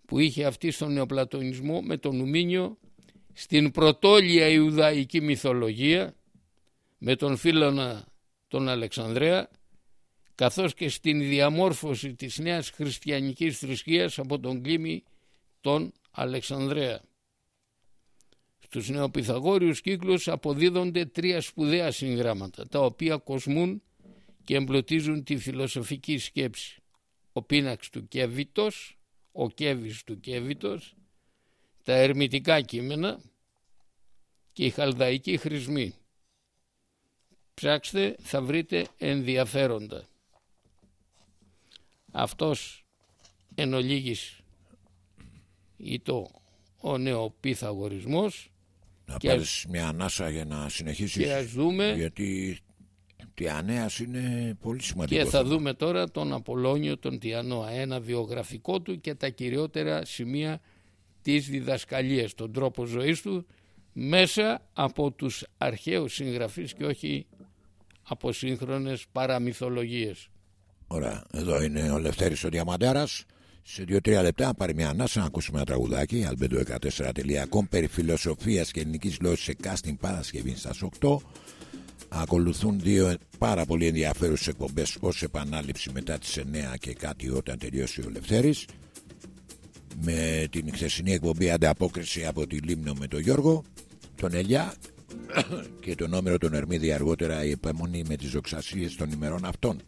που είχε αυτή στον νεοπλατωνισμό με τον Νουμίνιο στην πρωτόλια Ιουδαϊκή μυθολογία με τον Φίλωνα τον Αλεξανδρέα καθώς και στην διαμόρφωση της νέας χριστιανικής θρησκείας από τον Κλήμη τον Αλεξανδρέα. Στους νεοπιθαγόριους κύκλους αποδίδονται τρία σπουδαία συγγράμματα τα οποία κοσμούν και εμπλωτίζουν τη φιλοσοφική σκέψη. Ο πίναξ του Κέβιτος, ο Κέβης του Κέβιτος, τα ερμητικά κείμενα και οι χαλδαϊκοί χρησμοί. Ψάξτε, θα βρείτε ενδιαφέροντα. Αυτός εν ολίγης ή το ο νεοπιθαγορισμός να και πάρεις μια ανάσα για να συνεχίσεις και ας δούμε γιατί Τιανέας είναι πολύ σημαντικό και θα δούμε τώρα τον Απολώνιο τον Τιανόα ένα βιογραφικό του και τα κυριότερα σημεία της διδασκαλίας τον τρόπο ζωής του μέσα από τους αρχαίους συγγραφείς και όχι από σύγχρονες παραμυθολογίες Ωραία, εδώ είναι ο Λευτέρης ο Διαμαντέρας. Σε δύο-τρία λεπτά πάρει μια ανάσα να ακούσουμε ένα τραγουδάκι. albedo14.com περί φιλοσοφίας και ελληνικής γλώσσης σε casting Παρασκευή στα 8 ακολουθούν δύο πάρα πολύ ενδιαφέρουσες εκπομπές ως επανάληψη μετά τις 9 και κάτι όταν τελειώσει ο Λευτέρης. Με την χθεσινή εκπομπή ανταπόκριση από τη Λίμνο με τον Γιώργο τον Ελιά και τον Όμηρο τον Ερμίδη αργότερα η επέμονη με τις δοξασίες των ημερών αυτών.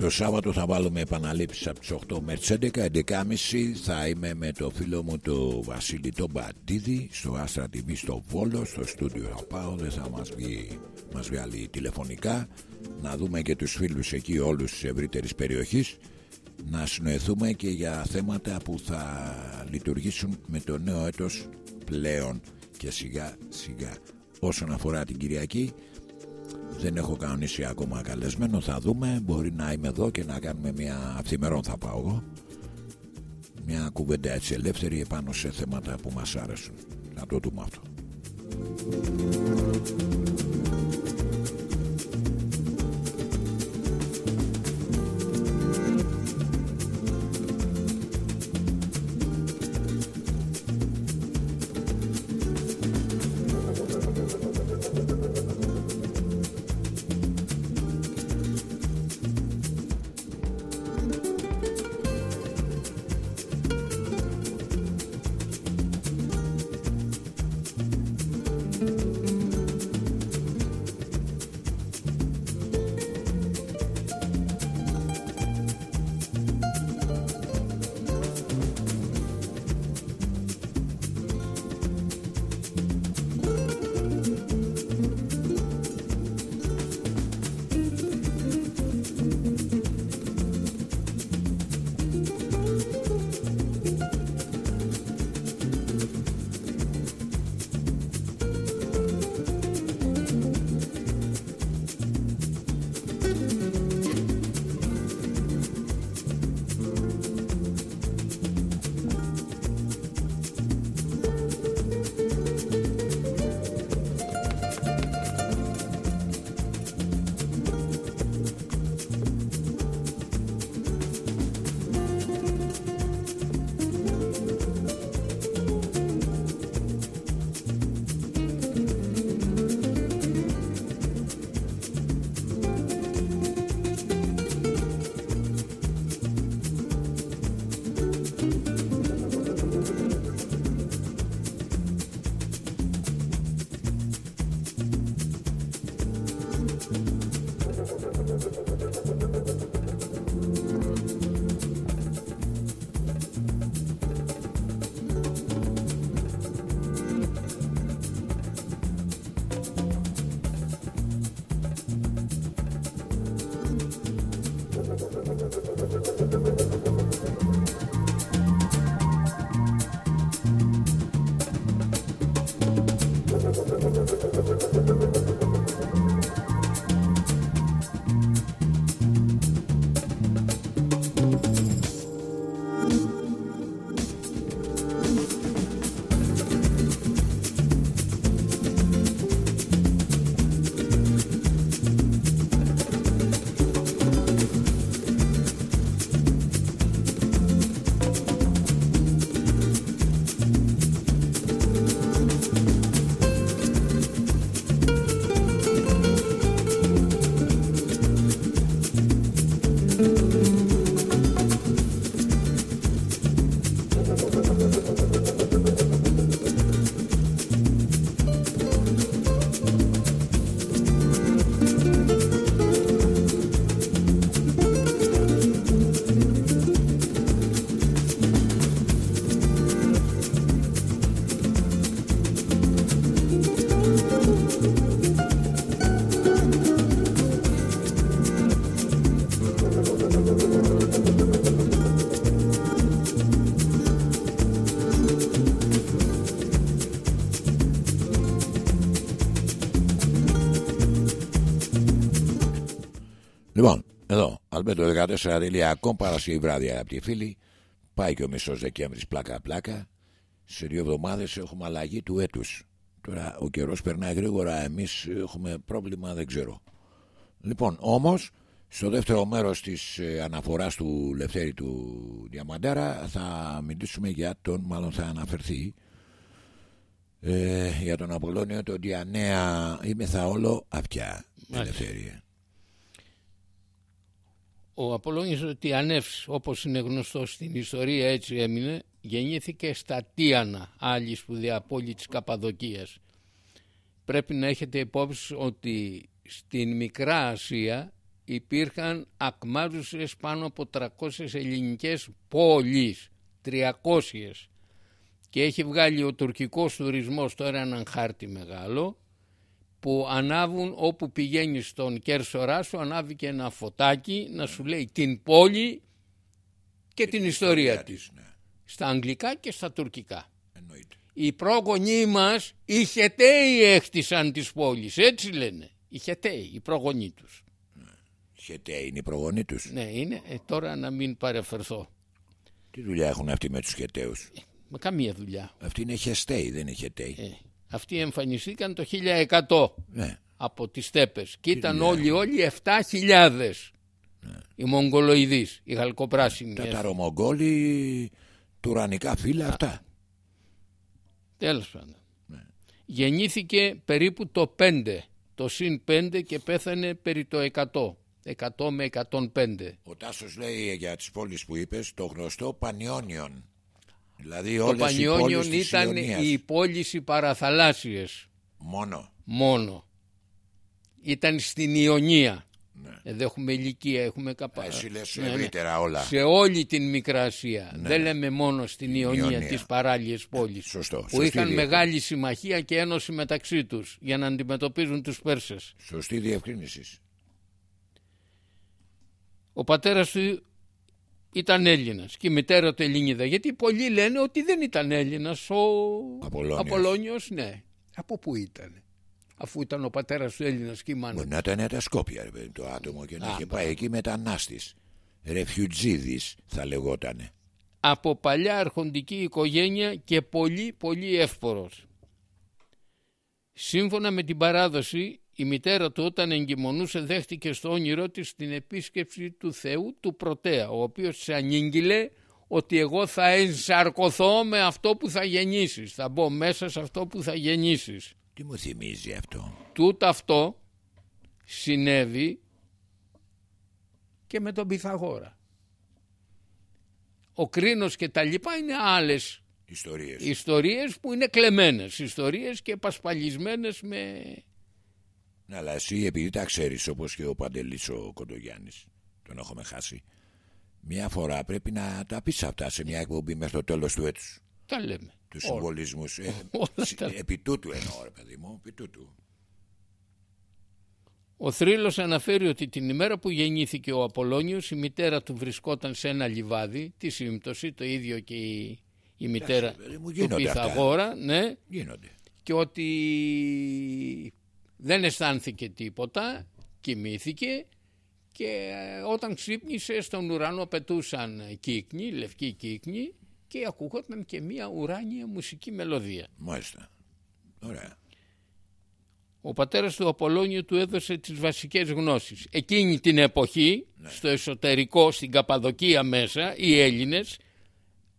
Το Σάββατο θα βάλουμε επαναλήψεις από τις 8 με 11, 11.30 θα είμαι με το φίλο μου το Βασίλη τον Μπαντίδη στο Άστρα TV στο Βόλο, στο στούντιο θα πάω, δεν θα μας βγει, μας βγάλει τηλεφωνικά. Να δούμε και τους φίλους εκεί όλους της ευρύτερης περιοχής. Να συνοηθούμε και για θέματα που θα λειτουργήσουν με το νέο έτος πλέον. Και σιγά σιγά όσον αφορά την Κυριακή δεν έχω κανονίσει ακόμα καλεσμένο. Θα δούμε. Μπορεί να είμαι εδώ και να κάνουμε μια αυθημερών θα πάω εγώ. Μια κουβέντα έτσι ελεύθερη επάνω σε θέματα που μας άρεσουν. Να το δούμε αυτό το 14.com Παρασκευή βράδυ αγαπητοί φίλοι. Πάει και ο μισός Δεκέμβρης πλάκα-πλάκα. Σε δύο εβδομάδες έχουμε αλλαγή του έτους. Τώρα ο καιρός περνάει γρήγορα. Εμείς έχουμε πρόβλημα, δεν ξέρω. Λοιπόν, όμως στο δεύτερο μέρος της ε, αναφοράς του Λευτέρη του Διαμαντέρα θα μιλήσουμε για τον, μάλλον θα αναφερθεί ε, για τον Απολώνιο το Διανέα είμαι θα όλο αυτιά ελευθερία ο Απολώνιος Τιανεύς όπως είναι γνωστό στην ιστορία έτσι έμεινε γεννήθηκε στα Τίανα άλλη σπουδαία πόλη της Καπαδοκίας. Πρέπει να έχετε υπόψη ότι στην Μικρά Ασία υπήρχαν ακμάζουσες πάνω από 300 ελληνικές πόλεις, 300 και έχει βγάλει ο τουρκικός τουρισμός τώρα έναν χάρτη μεγάλο που ανάβουν όπου πηγαίνεις στον Κέρσορά σου ανάβει και ένα φωτάκι να σου λέει την πόλη και, την, ιστορία, της. Ναι. Στα αγγλικά και στα τουρκικά. Εννοείται. Οι πρόγονοί μας οι Χεταίοι έχτισαν τις πόλεις, έτσι λένε. Οι Χεταίοι, οι πρόγονοί τους. Ναι. Χεταίοι είναι οι πρόγονοί τους. Ναι, είναι. Ε, τώρα να μην παρεφερθώ. Τι δουλειά έχουν αυτοί με τους Χεταίους; Ε, με καμία δουλειά. Αυτοί είναι Χεσταίοι, δεν είναι Χεταίοι. Ε, αυτοί εμφανιστήκαν το 1100 ναι. από τις στέπες και ήταν όλοι όλοι 7.000 ναι. οι Μογγολοειδείς, οι γαλκοπράσινοι. Ταταρομογγόλοι, τουρανικά φύλλα αυτά. Τέλος πάντων. Ναι. Γεννήθηκε περίπου το 5, το συν 5 και πέθανε περί το 100. 100 με 105. Ο Τάσος λέει για τις πόλεις που είπες το γνωστό Πανιόνιον. Δηλαδή το Πανιόνιον ήταν οι πόλεις οι παραθαλάσσιες. Μόνο. Μόνο. Ήταν στην Ιωνία. Ναι. Εδώ έχουμε ηλικία, έχουμε καπά. Εσύ λες ναι, ναι. ευρύτερα όλα. Σε όλη την Μικρά Ασία. Ναι. Δεν λέμε μόνο στην Ιωνία, Ιωνία. τις παράλιες πόλεις. Σωστό. Που είχαν μεγάλη συμμαχία και ένωση μεταξύ τους για να αντιμετωπίζουν τους Πέρσες. Σωστή διευκρίνηση. Ο πατέρας του ήταν Έλληνας και η μητέρα του Ελληνίδα. Γιατί πολλοί λένε ότι δεν ήταν Έλληνας ο Απολώνιος. Απολώνιος ναι. Από πού ήταν; Αφού ήταν ο πατέρας του Έλληνας και η μάνα. Μπορεί να ήταν τα Σκόπια το άτομο και να είχε πάει εκεί μετανάστης. Ρεφιουτζίδης θα λεγότανε. Από παλιά αρχοντική οικογένεια και πολύ πολύ εύπορος. Σύμφωνα με την παράδοση η μητέρα του όταν εγκυμονούσε δέχτηκε στο όνειρό της την επίσκεψη του Θεού του Πρωτέα ο οποίος της ανήγγειλε ότι εγώ θα ενσαρκωθώ με αυτό που θα γεννήσεις. Θα μπω μέσα σε αυτό που θα γεννήσεις. Τι μου θυμίζει αυτό; Τούτο αυτό συνέβη και με τον Πυθαγόρα. Ο Κρίνος και τα λοιπά είναι άλλες ιστορίες, ιστορίες που είναι κλεμμένες. Ιστορίες και πασπαλισμένες με ναι, αλλά εσύ επειδή τα ξέρεις όπως και ο Παντελής ο Κοντογιάννης, τον έχουμε χάσει. Μια φορά πρέπει να τα πεις αυτά σε μια εκπομπή μέχρι το τέλος του έτους. Τα λέμε. Τους συμβολισμούς. Ε, επί τούτου εννοώ, ρε παιδί μου, επί τούτου. Ο Θρύλος αναφέρει ότι την ημέρα που γεννήθηκε ο Απολώνιος η μητέρα του βρισκόταν σε ένα λιβάδι, τη σύμπτωση, το ίδιο και η, η μητέρα του Πυθαγόρα, ναι, γίνονται. και ότι δεν αισθάνθηκε τίποτα, κοιμήθηκε και ε, όταν ξύπνησε στον ουρανό πετούσαν κύκνοι, λευκοί κύκνοι και ακούγονταν και μια ουράνια μουσική μελωδία. Μάλιστα. Ωραία. Ο πατέρας του Απολώνιου του έδωσε τις βασικές γνώσεις. Εκείνη την εποχή, ναι. στο εσωτερικό, στην Καπαδοκία μέσα, οι Έλληνες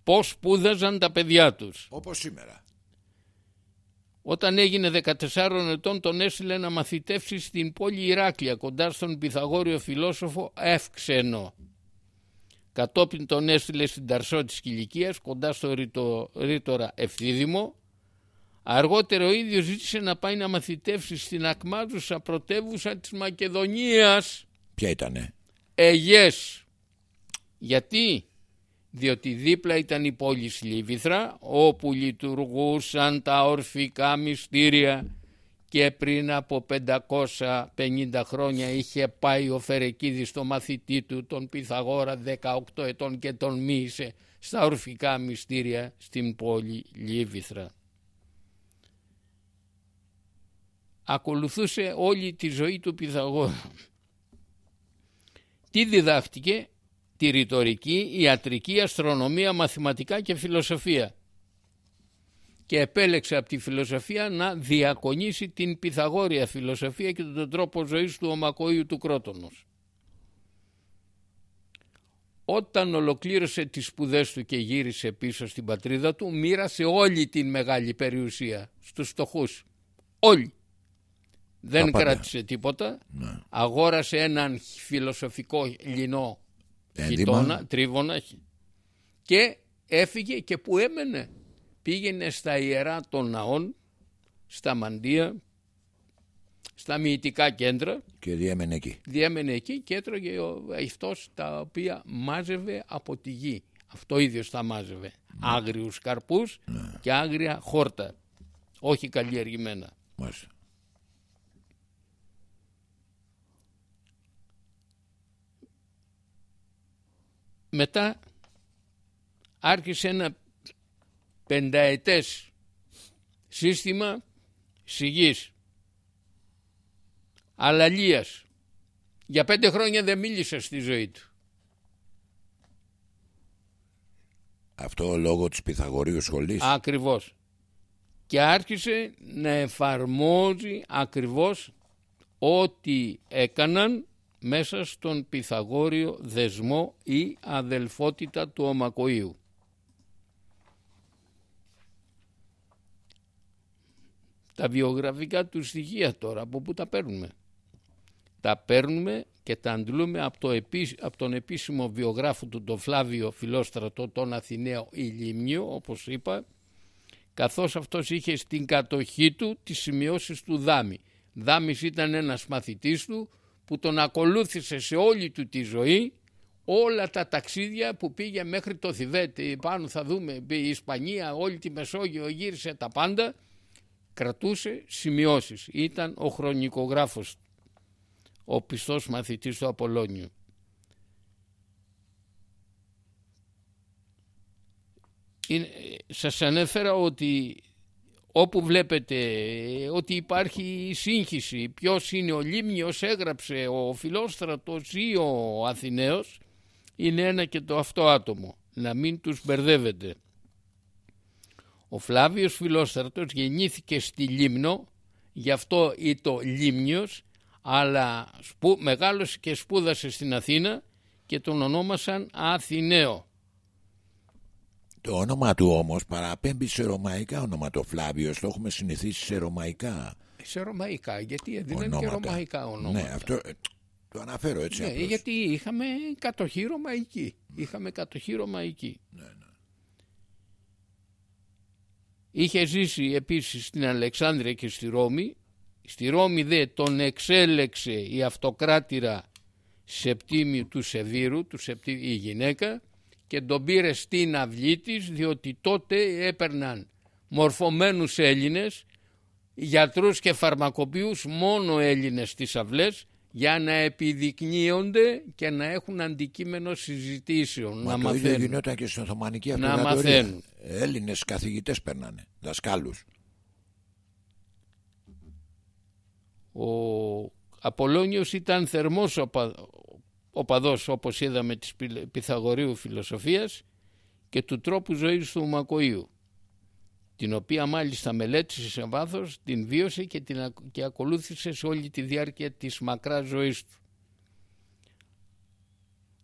πώς σπούδαζαν τα παιδιά τους. Όπως σήμερα. Όταν έγινε 14 ετών τον έστειλε να μαθητεύσει στην πόλη Ηράκλεια κοντά στον Πυθαγόριο φιλόσοφο Εύξενο. Κατόπιν τον έστειλε στην Ταρσό της Κιλικίας κοντά στο ρήτο, ρήτορα Ευθύδημο. Αργότερο ο ίδιος ζήτησε να πάει να μαθητεύσει στην ακμάζουσα πρωτεύουσα της Μακεδονίας. Ποια ήτανε; Αιγές. Γιατί; Διότι δίπλα ήταν η πόλη Σλίβηθρα όπου λειτουργούσαν τα ορφικά μυστήρια και πριν από 550 χρόνια είχε πάει ο Φερεκίδης στο μαθητή του τον Πυθαγόρα 18 ετών και τον μίλησε στα ορφικά μυστήρια στην πόλη Λίβηθρα. Ακολουθούσε όλη τη ζωή του Πυθαγόρα. Τι διδάχτηκε; Τη ρητορική, ιατρική, αστρονομία, μαθηματικά και φιλοσοφία και επέλεξε από τη φιλοσοφία να διακονήσει την Πυθαγόρια φιλοσοφία και τον τρόπο ζωής του ομακοείου του Κρότονος. Όταν ολοκλήρωσε τις σπουδές του και γύρισε πίσω στην πατρίδα του, μοίρασε όλη την μεγάλη περιουσία στους φτωχούς. Όλοι. Δεν κράτησε τίποτα. Ναι. Αγόρασε έναν φιλοσοφικό λινό γειτόνα, τρίβωνα και έφυγε και που έμενε πήγαινε στα ιερά των ναών στα μαντεία στα μυητικά κέντρα. Και διέμενε εκεί. Διέμενε εκεί και έτρωγε αυτός τα οποία μάζευε από τη γη. Αυτό ίδιος τα μάζευε. Ναι. Άγριους καρπούς ναι. και άγρια χόρτα. Όχι καλλιεργημένα. Μάλιστα. Μετά άρχισε ένα πενταετές σύστημα σιγής αλαλίας για πέντε χρόνια δεν μίλησε στη ζωή του. Αυτό λόγω της Πυθαγορείου σχολής. Ακριβώς. Και άρχισε να εφαρμόζει ακριβώς ό,τι έκαναν μέσα στον Πυθαγόριο δεσμό ή αδελφότητα του ομακοΐου. Τα βιογραφικά του στοιχεία τώρα από πού τα παίρνουμε; Τα παίρνουμε και τα αντλούμε από, το από τον επίσημο βιογράφο του τον Φλάβιο Φιλόστρατο τον Αθηναίο Ηλίμνιο όπως είπα καθώς αυτός είχε στην κατοχή του τις σημειώσεις του Δάμη. Δάμης ήταν ένας μαθητής του που τον ακολούθησε σε όλη του τη ζωή όλα τα ταξίδια που πήγε μέχρι το Θιβέτ πάνω θα δούμε η Ισπανία όλη τη Μεσόγειο γύρισε τα πάντα κρατούσε σημειώσεις. Ήταν ο χρονικογράφος ο πιστός μαθητής του Απολώνιου. Είναι, σας ανέφερα ότι όπου βλέπετε ότι υπάρχει σύγχυση. Ποιος είναι ο Λίμνιος έγραψε ο Φιλόστρατος ή ο Αθηναίος. Είναι ένα και το αυτό άτομο. Να μην τους μπερδεύετε. Ο Φλάβιος Φιλόστρατος γεννήθηκε στη Λίμνο γι' αυτό το Λίμνιος αλλά σπου, μεγάλωσε και σπούδασε στην Αθήνα και τον ονόμασαν Αθηναίο το όνομα του όμως παραπέμπει σε ρωμαϊκά όνομα Φλάβιος, το έχουμε συνηθίσει σε ρωμαϊκά. Σε ρωμαϊκά, γιατί δεν είναι και ρωμαϊκά ονόματα. Ναι, αυτό ε, το αναφέρω έτσι. Ναι, γιατί είχαμε κατοχή ρωμαϊκή. Είχαμε κατοχή ρωμαϊκή. Ναι, ναι. Είχε ζήσει επίσης στην Αλεξάνδρεια και στη Ρώμη. Στη Ρώμη δε τον εξέλεξε η αυτοκράτηρα Σεπτήμιου του Σεβίρου, του η γυναίκα και τον πήρε στην αυλή της διότι τότε έπαιρναν μορφωμένους Έλληνες γιατρούς και φαρμακοποιούς μόνο Έλληνες στις αυλές για να επιδεικνύονται και να έχουν αντικείμενο συζητήσεων. Μα να το μαθαίνουν. ίδιο γινόταν και στην Οθωμανική Αυτοκρατορία. Να μαθαίνουν. Έλληνες καθηγητές περνάνε, δασκάλους. Ο Απολώνιος ήταν θερμός οπαδός όπως είδαμε της Πυθαγορείου φιλοσοφίας και του τρόπου ζωής του Μακοΐου την οποία μάλιστα μελέτησε σε βάθος, την βίωσε και, την, και ακολούθησε σε όλη τη διάρκεια της μακράς ζωής του.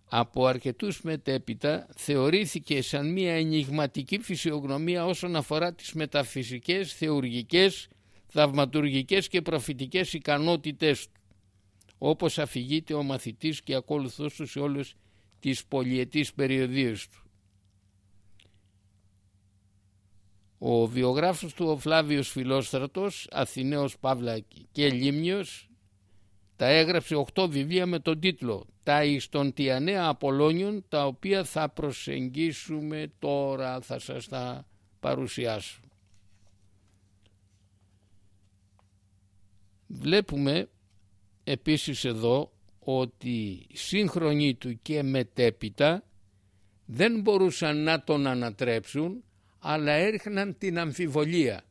Από αρκετούς μετέπειτα θεωρήθηκε σαν μια ενηγματική φυσιογνωμία όσον αφορά τις μεταφυσικές, θεουργικές, θαυματουργικές και προφητικές ικανότητες του όπως αφηγείται ο μαθητής και ακόλουθος του σε όλες τις πολιετής περιοδίες του. Ο βιογράφος του ο Φλάβιος Φιλόστρατος, Αθηναίος Παύλα και Λίμνιος, τα έγραψε οχτώ βιβλία με τον τίτλο «Τα εις των Τιανέα Απολώνιων» τα οποία θα προσεγγίσουμε τώρα, θα σας τα παρουσιάσω. Βλέπουμε επίσης εδώ ότι σύγχρονοι του και μετέπειτα δεν μπορούσαν να τον ανατρέψουν αλλά έριχναν την αμφιβολία.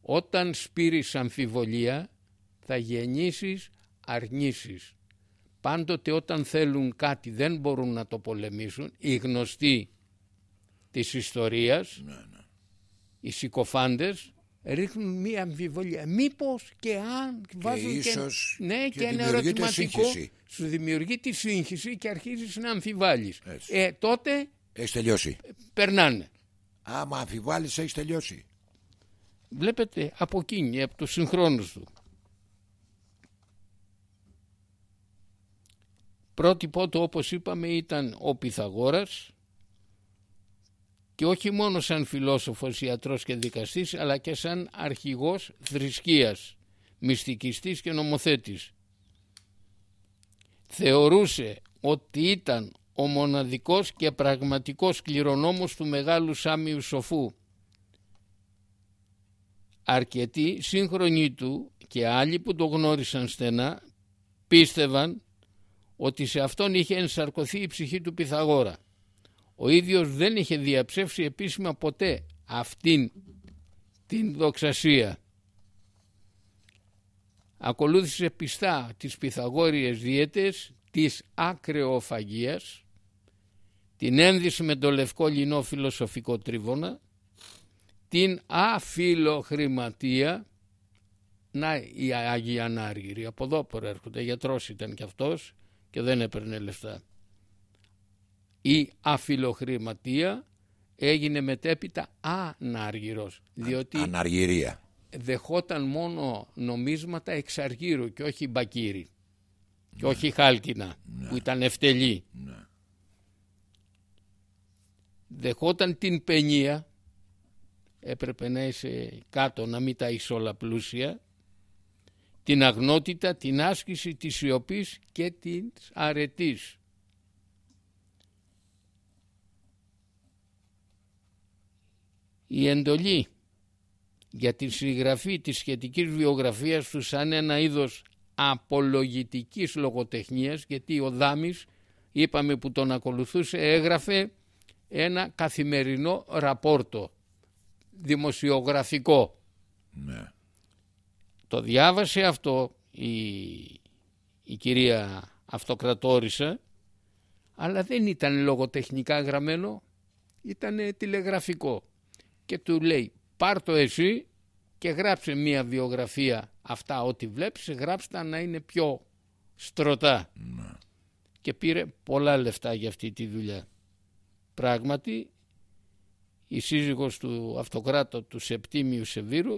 Όταν σπείρεις αμφιβολία θα γεννήσεις αρνήσεις. Πάντοτε όταν θέλουν κάτι δεν μπορούν να το πολεμήσουν. Οι γνωστοί της ιστορίας, ναι, ναι. οι συκοφάντες ρίχνουν μία αμφιβολία. Μήπως και αν βάζουν και, ίσως ναι, και, ένα ερωτηματικό σου δημιουργεί τη σύγχυση και αρχίζεις να αμφιβάλλεις. Ε, τότε Έχεις τελειώσει. περνάνε. Άμα αμφιβάλλεις έχεις τελειώσει. Βλέπετε από εκείνη, από τους συγχρόνους του. Πρότυπό του όπως είπαμε ήταν ο Πυθαγόρας και όχι μόνο σαν φιλόσοφος, ιατρός και δικαστής αλλά και σαν αρχηγός θρησκείας μυστικιστής και νομοθέτης. Θεωρούσε ότι ήταν ο μοναδικός και πραγματικός κληρονόμος του μεγάλου Σάμιου Σοφού. Αρκετοί σύγχρονοι του και άλλοι που το γνώρισαν στενά πίστευαν ότι σε αυτόν είχε ενσαρκωθεί η ψυχή του Πυθαγόρα. Ο ίδιος δεν είχε διαψεύσει επίσημα ποτέ αυτήν την δοξασία. Ακολούθησε πιστά τις Πυθαγόριες δίαιτες της ακρεοφαγίας, την ένδυση με το λευκό λινό φιλοσοφικό τρίβωνα, την αφιλοχρηματία, να η Άγια Ανάργυρη, από εδώ προέρχονται, γιατρός ήταν κι αυτός και δεν έπαιρνε λεφτά. Η αφιλοχρηματία έγινε μετέπειτα ανάργυρος. Διότι Αναργυρία. δεχόταν μόνο νομίσματα εξαργύρου και όχι μπακύρι. Και όχι χάλκινα που ήταν ευτελή. Ναι. Δεχόταν την παινία. Έπρεπε να είσαι κάτω να μην τα είσαι όλα πλούσια. Την αγνότητα, την άσκηση της σιωπής και της αρετής. Η εντολή για τη συγγραφή της σχετικής βιογραφίας του σαν ένα είδος απολογητικής λογοτεχνίας γιατί ο Δάμης είπαμε που τον ακολουθούσε έγραφε ένα καθημερινό ραπόρτο δημοσιογραφικό. Ναι. Το διάβασε αυτό η, η κυρία αυτοκρατόρισα αλλά δεν ήταν λογοτεχνικά γραμμένο, ήταν τηλεγραφικό και του λέει πάρ το εσύ και γράψε μία βιογραφία. Αυτά ό,τι βλέπεις γράψτε να είναι πιο στρωτά Ναι. και πήρε πολλά λεφτά για αυτή τη δουλειά. Πράγματι η σύζυγος του αυτοκράτο του Σεπτίμιου Σεβίρου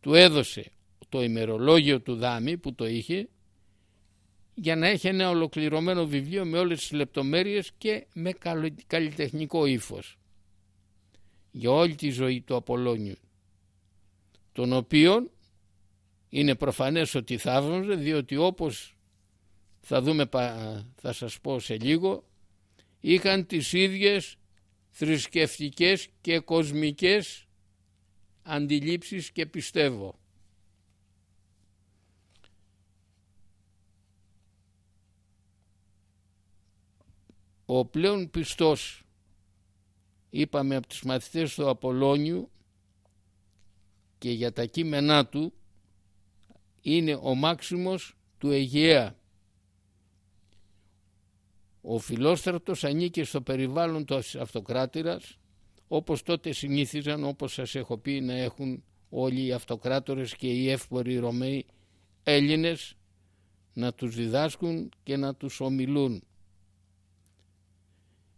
του έδωσε το ημερολόγιο του Δάμη που το είχε για να έχει ένα ολοκληρωμένο βιβλίο με όλες τις λεπτομέρειες και με καλλιτεχνικό ύφος για όλη τη ζωή του Απολώνιου τον οποίον είναι προφανές ότι θαύμαζε διότι όπως θα δούμε θα σας πω σε λίγο είχαν τις ίδιες θρησκευτικές και κοσμικές αντιλήψεις και πιστεύω. Ο πλέον πιστός είπαμε από τους μαθητές του Απολώνιου και για τα κείμενά του είναι ο Μάξιμος του Αιγαία. Ο Φιλόστρατος ανήκε στο περιβάλλον του αυτοκράτηρας όπως τότε συνήθιζαν όπως σας έχω πει να έχουν όλοι οι αυτοκράτορες και οι εύποροι Ρωμαίοι Έλληνες να τους διδάσκουν και να τους ομιλούν.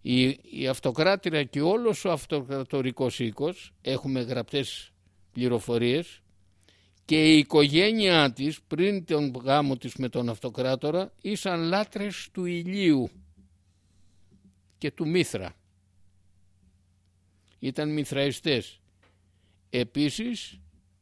Η, η αυτοκράτηρα και όλος ο αυτοκρατορικός οίκος έχουμε γραπτές πληροφορίες και η οικογένειά της πριν τον γάμο της με τον αυτοκράτορα ήσαν λάτρες του ηλίου και του Μήθρα. Ήταν Μηθραϊστές. Επίσης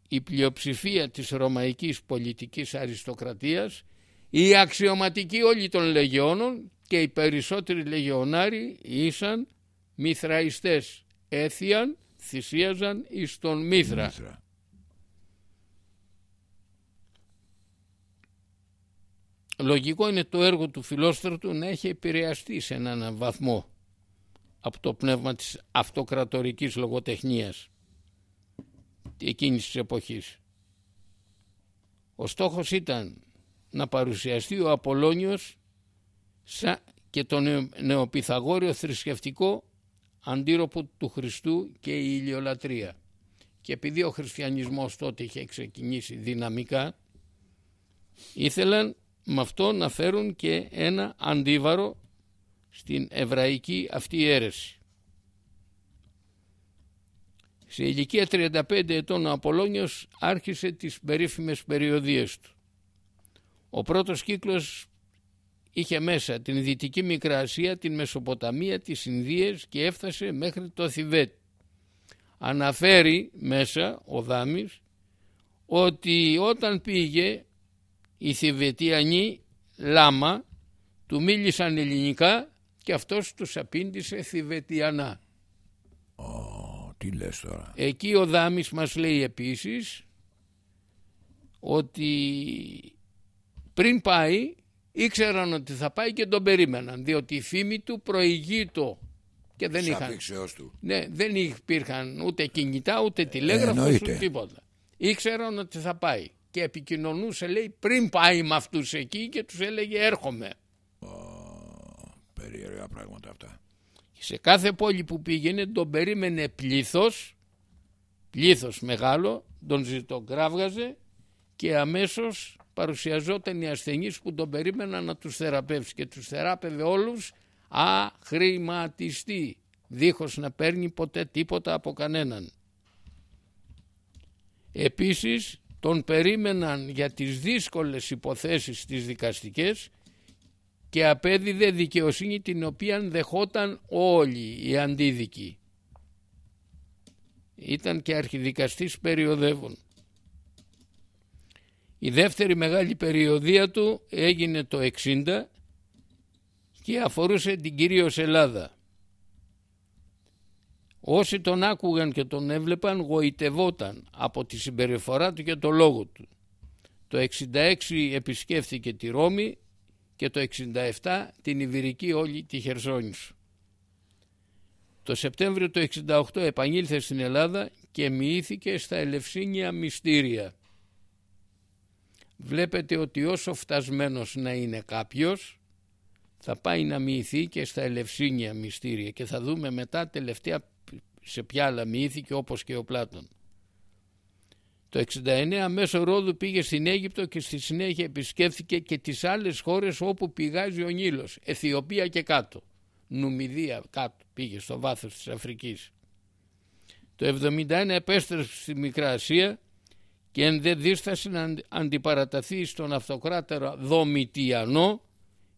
η πλειοψηφία της ρωμαϊκής πολιτικής αριστοκρατίας οι αξιωματικοί όλοι των λεγεώνων και οι περισσότεροι λεγεωνάροι ήσαν Μηθραϊστές. Έθιαν, θυσίαζαν εις τον Μήθρα. Μήθρα. Λογικό είναι το έργο του φιλόστρατου να έχει επηρεαστεί σε έναν βαθμό από το πνεύμα της αυτοκρατορικής λογοτεχνίας εκείνης της εποχής. Ο στόχος ήταν να παρουσιαστεί ο Απολώνιος και το νεοπιθαγόριο θρησκευτικό αντίρροπο του Χριστού και η ηλιολατρία. Και επειδή ο χριστιανισμός τότε είχε ξεκινήσει δυναμικά, ήθελαν με αυτό να φέρουν και ένα αντίβαρο στην εβραϊκή αυτή αίρεση. Σε ηλικία 35 ετών ο Απολώνιος άρχισε τις περίφημες περιοδίες του. Ο πρώτος κύκλος είχε μέσα την Δυτική Μικρά Ασία, την Μεσοποταμία, τις Ινδίες και έφτασε μέχρι το Θιβέτ. Αναφέρει μέσα ο Δάμης ότι όταν πήγε η Θηβετιανή λάμα του μίλησαν ελληνικά και αυτός τους απήντησε Θηβετιανά. τι λες τώρα. Εκεί ο Δάμης μας λέει επίσης ότι πριν πάει ήξεραν ότι θα πάει και τον περίμεναν διότι η φήμη του προηγείτο και δεν είχαν, του. Ναι, δεν υπήρχαν ούτε κινητά ούτε τηλέγραφο ούτε τίποτα. Ήξεραν ότι θα πάει και επικοινωνούσε λέει πριν πάει με αυτούς εκεί και τους έλεγε έρχομαι. περίεργα πράγματα αυτά. Σε κάθε πόλη που πήγαινε τον περίμενε πλήθος, πλήθος μεγάλο, τον ζητογκράβγαζε και αμέσως παρουσιαζόταν οι ασθενείς που τον περίμεναν να τους θεραπεύσει και τους θεράπευε όλους αχρηματιστή δίχως να παίρνει ποτέ τίποτα από κανέναν. Επίσης τον περίμεναν για τις δύσκολες υποθέσεις τις δικαστικές και απέδιδε δικαιοσύνη την οποία δεχόταν όλοι οι αντίδικοι. Ήταν και αρχιδικαστής περιοδεύων. Η δεύτερη μεγάλη περιοδία του έγινε το 60 και αφορούσε την κυρίως Ελλάδα. Όσοι τον άκουγαν και τον έβλεπαν γοητευόταν από τη συμπεριφορά του και το λόγο του. Το 66 επισκέφθηκε τη Ρώμη και το 67 την Ιβυρική όλη τη Χερσόνησο. Το Σεπτέμβριο του 68 επανήλθε στην Ελλάδα και μοιήθηκε στα Ελευσίνια μυστήρια. Βλέπετε ότι όσο φτασμένος να είναι κάποιος θα πάει να μοιηθεί και στα Ελευσίνια μυστήρια και θα δούμε μετά τελευταία σε ποια άλλα μοιήθηκε όπως και ο Πλάτων. Το 69 μέσω Ρόδου πήγε στην Αίγυπτο και στη συνέχεια επισκέφθηκε και τις άλλες χώρες όπου πηγάζει ο Νείλος, Αιθιοπία και κάτω. Νουμιδία κάτω πήγε στο βάθος της Αφρικής. Το 71 επέστρεψε στη Μικρά Ασία και εν δεν δίστασε να αντιπαραταθεί στον αυτοκράτορα Δομητιανό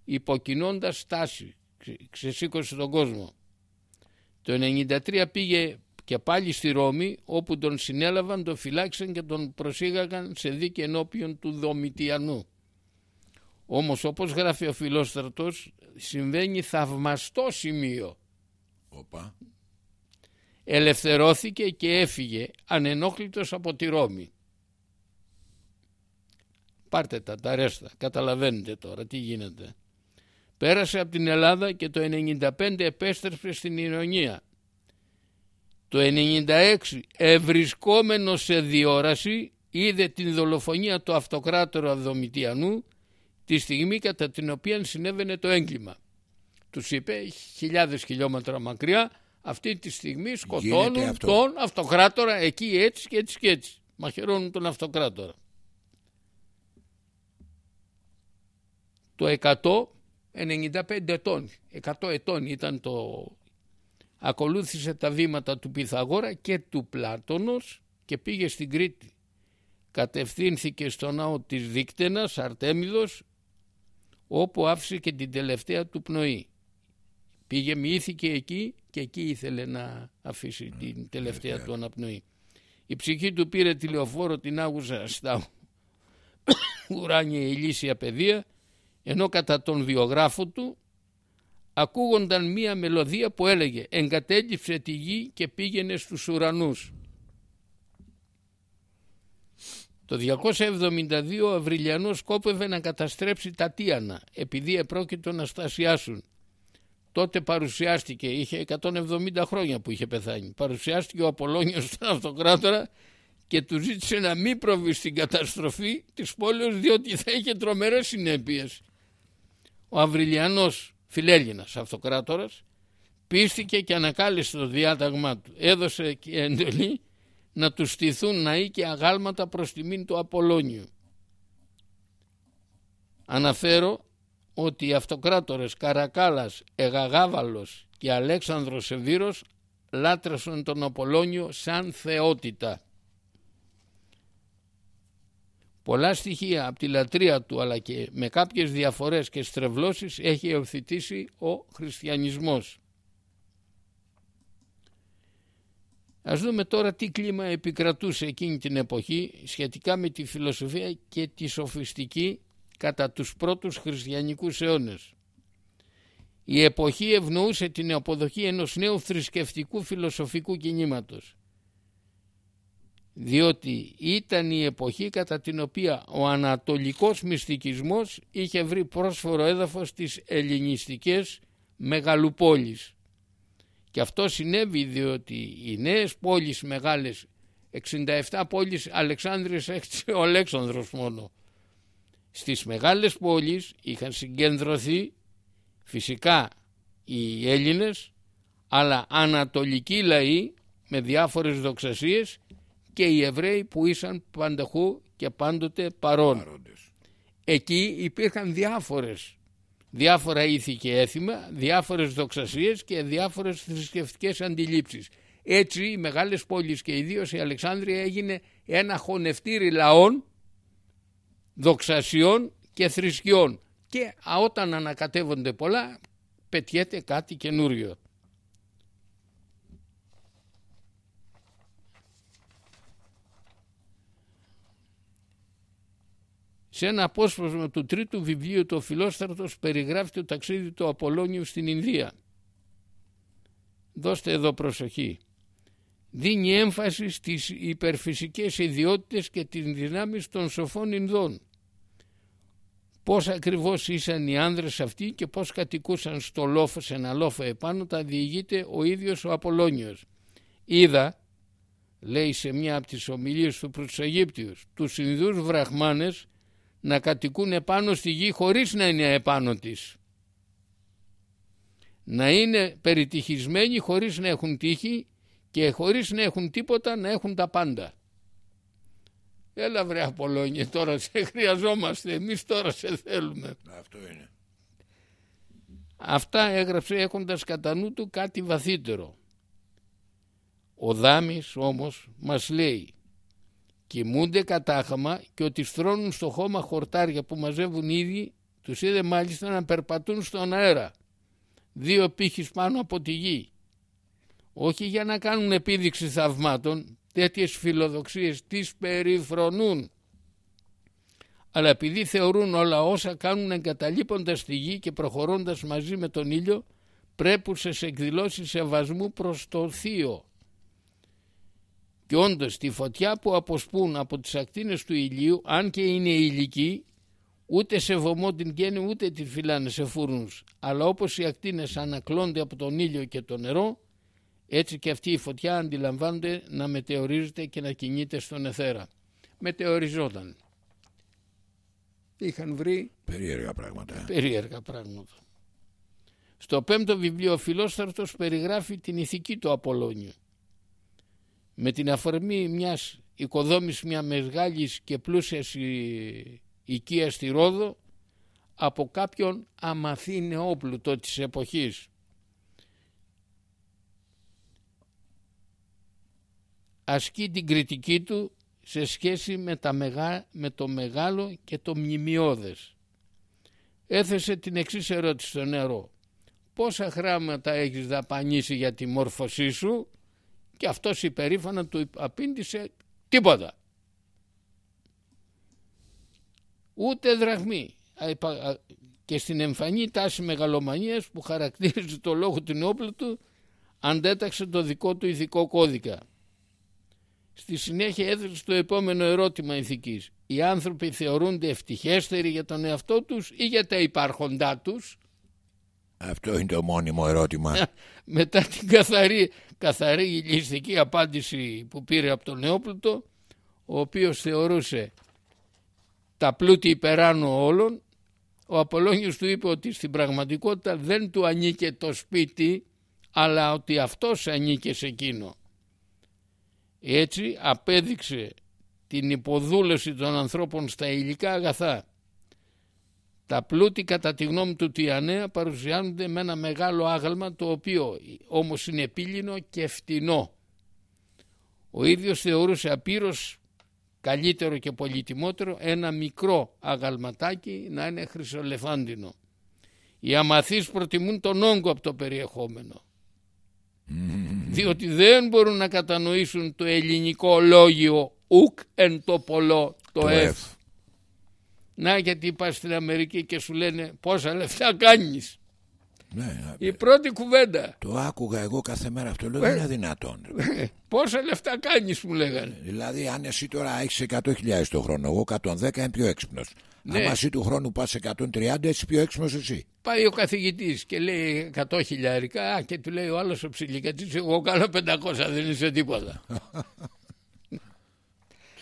υποκινώντας στάση, ξεσήκωσε τον κόσμο. Το 93 πήγε και πάλι στη Ρώμη όπου τον συνέλαβαν, τον φυλάξαν και τον προσήγαγαν σε δίκη ενώπιον του Δομητιανού. Όμως όπως γράφει ο Φιλόστρατος συμβαίνει θαυμαστό σημείο. Οπα. Ελευθερώθηκε και έφυγε ανενόχλητος από τη Ρώμη. Πάρτε τα, τα ρέστα, καταλαβαίνετε τώρα τι γίνεται. Πέρασε από την Ελλάδα και το 95 επέστρεψε στην Ηρωνία. Το 96 ευρισκόμενος σε διόραση είδε την δολοφονία του αυτοκράτορα Δομητιανού τη στιγμή κατά την οποία συνέβαινε το έγκλημα. Τους είπε χιλιάδες χιλιόμετρα μακριά αυτή τη στιγμή σκοτώνουν τον αυτοκράτορα εκεί έτσι και έτσι και έτσι. Μαχαιρώνουν τον αυτοκράτορα. Το 100 95 ετών, 100 ετών ήταν το... Ακολούθησε τα βήματα του Πυθαγόρα και του Πλάτωνος και πήγε στην Κρήτη. Κατευθύνθηκε στο ναό της Δίκτενας, Αρτέμιδος, όπου άφησε και την τελευταία του πνοή. Πήγε, μοιήθηκε εκεί και εκεί ήθελε να αφήσει την τελευταία του αναπνοή. Η ψυχή του πήρε τηλεοφόρο, την άγουσα στα ουράνια ηλίσια παιδεία ενώ κατά τον βιογράφο του ακούγονταν μία μελωδία που έλεγε «Εγκατέλειψε τη γη και πήγαινε στους ουρανούς». Το 272 ο Αυριλιανός κόπευε να καταστρέψει τα Τίανα επειδή επρόκειτο να στασιάσουν. Τότε παρουσιάστηκε, είχε 170 χρόνια που είχε πεθάνει, παρουσιάστηκε ο Απολώνιος στον αυτοκράτορα και του ζήτησε να μην προβεί στην καταστροφή της πόλης διότι θα είχε τρομερές συνέπειες ο Αυριλιανός φιλέλληνας αυτοκράτορας πίστηκε και ανακάλεσε το διάταγμά του. Έδωσε και εντολή να του στηθούν ναοί και αγάλματα προς τιμήν του Απολώνιου. Αναφέρω ότι οι αυτοκράτορες Καρακάλας, Εγαγάβαλος και Αλέξανδρος Σεβίρος λάτρεσαν τον Απολώνιο σαν θεότητα. Πολλά στοιχεία από τη λατρεία του αλλά και με κάποιες διαφορές και στρεβλώσεις έχει εωθητήσει ο χριστιανισμός. Ας δούμε τώρα τι κλίμα επικρατούσε εκείνη την εποχή σχετικά με τη φιλοσοφία και τη σοφιστική κατά τους πρώτους χριστιανικούς αιώνες. Η εποχή ευνοούσε την αποδοχή ενός νέου θρησκευτικού φιλοσοφικού κινήματος διότι ήταν η εποχή κατά την οποία ο ανατολικός μυστικισμός είχε βρει πρόσφορο έδαφος στις ελληνιστικές μεγαλοπόλεις. Και αυτό συνέβη διότι οι νέες πόλεις μεγάλες, 67 πόλεις Αλεξάνδρειας έχει ο Αλέξανδρος μόνο. Στις μεγάλες πόλεις είχαν συγκεντρωθεί φυσικά οι Έλληνες αλλά ανατολικοί λαοί με διάφορες δοξασίες και οι Εβραίοι που ήσαν πανταχού και πάντοτε παρόν. Εκεί υπήρχαν διάφορες, διάφορα ήθη και έθιμα, διάφορες δοξασίες και διάφορες θρησκευτικές αντιλήψεις. Έτσι οι μεγάλες πόλεις και ιδίως η Αλεξάνδρεια έγινε ένα χωνευτήρι λαών, δοξασιών και θρησκειών και όταν ανακατεύονται πολλά πετιέται κάτι καινούριο. Σε ένα απόσπασμα του τρίτου βιβλίου του Φιλόστρατος περιγράφει το ταξίδι του Απολώνιου στην Ινδία. Δώστε εδώ προσοχή. Δίνει έμφαση στις υπερφυσικές ιδιότητες και τις δυνάμεις των σοφών Ινδών. Πώς ακριβώς ήσαν οι άνδρες αυτοί και πώς κατοικούσαν στο λόφο, σε ένα λόφο επάνω τα διηγείται ο ίδιος ο Απολώνιος. Είδα, λέει σε μια από τις ομιλίες του προς τους Αιγύπτιους, τους Ινδούς βραχμάνες να κατοικούν επάνω στη γη χωρίς να είναι επάνω της. Να είναι περιτυχισμένοι χωρίς να έχουν τύχη και χωρίς να έχουν τίποτα να έχουν τα πάντα. Έλα βρε Απολώνια τώρα σε χρειαζόμαστε εμείς τώρα σε θέλουμε. Αυτό είναι. Αυτά έγραψε έχοντας κατά νου του κάτι βαθύτερο. Ο Δάμης όμως μας λέει κοιμούνται κατάχαμα και ότι στρώνουν στο χώμα χορτάρια που μαζεύουν ήδη τους είδε μάλιστα να περπατούν στον αέρα. Δύο πύχης πάνω από τη γη. Όχι για να κάνουν επίδειξη θαυμάτων τέτοιες φιλοδοξίες τις περιφρονούν. Αλλά επειδή θεωρούν όλα όσα κάνουν εγκαταλείποντας τη γη και προχωρώντας μαζί με τον ήλιο πρέπουσες εκδηλώσεις σεβασμού προς το θείο και όντως τη φωτιά που αποσπούν από τις ακτίνες του ηλίου, αν και είναι υλική, ούτε σε βωμό την καίνε ούτε την φυλάνε σε φούρνους. Αλλά όπως οι ακτίνες ανακλώνται από τον ήλιο και το νερό, έτσι και αυτή η φωτιά αντιλαμβάνονται να μετεωρίζεται και να κινείται στον εθέρα. Μετεωριζόταν. Είχαν βρει περίεργα πράγματα. Περίεργα πράγματα. Στο πέμπτο βιβλίο ο Φιλόσταρτος περιγράφει την ηθική του Απολώνιου με την αφορμή μιας οικοδόμης μια μεγάλης και πλούσιας οικίας στη Ρόδο από κάποιον αμαθή νεόπλουτο της εποχής. Ασκεί την κριτική του σε σχέση με, τα μεγά, με το μεγάλο και το μνημειώδες. Έθεσε την εξής ερώτηση στο νερό. Πόσα χρήματα έχεις δαπανίσει για τη μόρφωσή σου; Και αυτός υπερήφανα του απήντησε τίποτα. Ούτε δραχμή. Και στην εμφανή τάση μεγαλομανίας που χαρακτήριζε το λόγο του νεόπλου του αντέταξε το δικό του ηθικό κώδικα. Στη συνέχεια έδωσε το επόμενο ερώτημα ηθικής. Οι άνθρωποι θεωρούνται ευτυχέστεροι για τον εαυτό τους ή για τα υπάρχοντά τους; Αυτό είναι το μόνιμο ερώτημα. Μετά την καθαρή, καθαρή ληστική απάντηση που πήρε από τον Νεόπλουτο, ο οποίος θεωρούσε τα πλούτη υπεράνω όλων, ο Απολόγιος του είπε ότι στην πραγματικότητα δεν του ανήκε το σπίτι, αλλά ότι αυτός ανήκε σε εκείνο. Έτσι απέδειξε την υποδούλωση των ανθρώπων στα υλικά αγαθά τα πλούτη κατά τη γνώμη του Τιανέα παρουσιάζονται με ένα μεγάλο άγαλμα το οποίο όμως είναι πύληνο και φτηνό. Ο ίδιος θεωρούσε απείρως καλύτερο και πολύτιμότερο ένα μικρό αγαλματάκι να είναι χρυσολεφάντινο. Οι αμαθείς προτιμούν τον όγκο από το περιεχόμενο. διότι δεν μπορούν να κατανοήσουν το ελληνικό λόγιο ουκ εν το πολλό το, εφ. Να γιατί πας στην Αμερική και σου λένε πόσα λεφτά κάνεις; Ναι, η πρώτη κουβέντα. Το άκουγα εγώ κάθε μέρα αυτό. Λέω δεν είναι δυνατόν. Πόσα λεφτά κάνεις, μου λέγανε. Δηλαδή, αν εσύ τώρα έχεις 100.000 το χρόνο, εγώ 110 είμαι πιο έξυπνος. Ναι. Αν εσύ του χρόνου πας 130, έτσι πιο έξυπνος εσύ. Πάει ο καθηγητής και λέει 100 χιλιάρικα και του λέει ο άλλος ο ψηλικατή, εγώ κάνω 500, δεν είσαι τίποτα.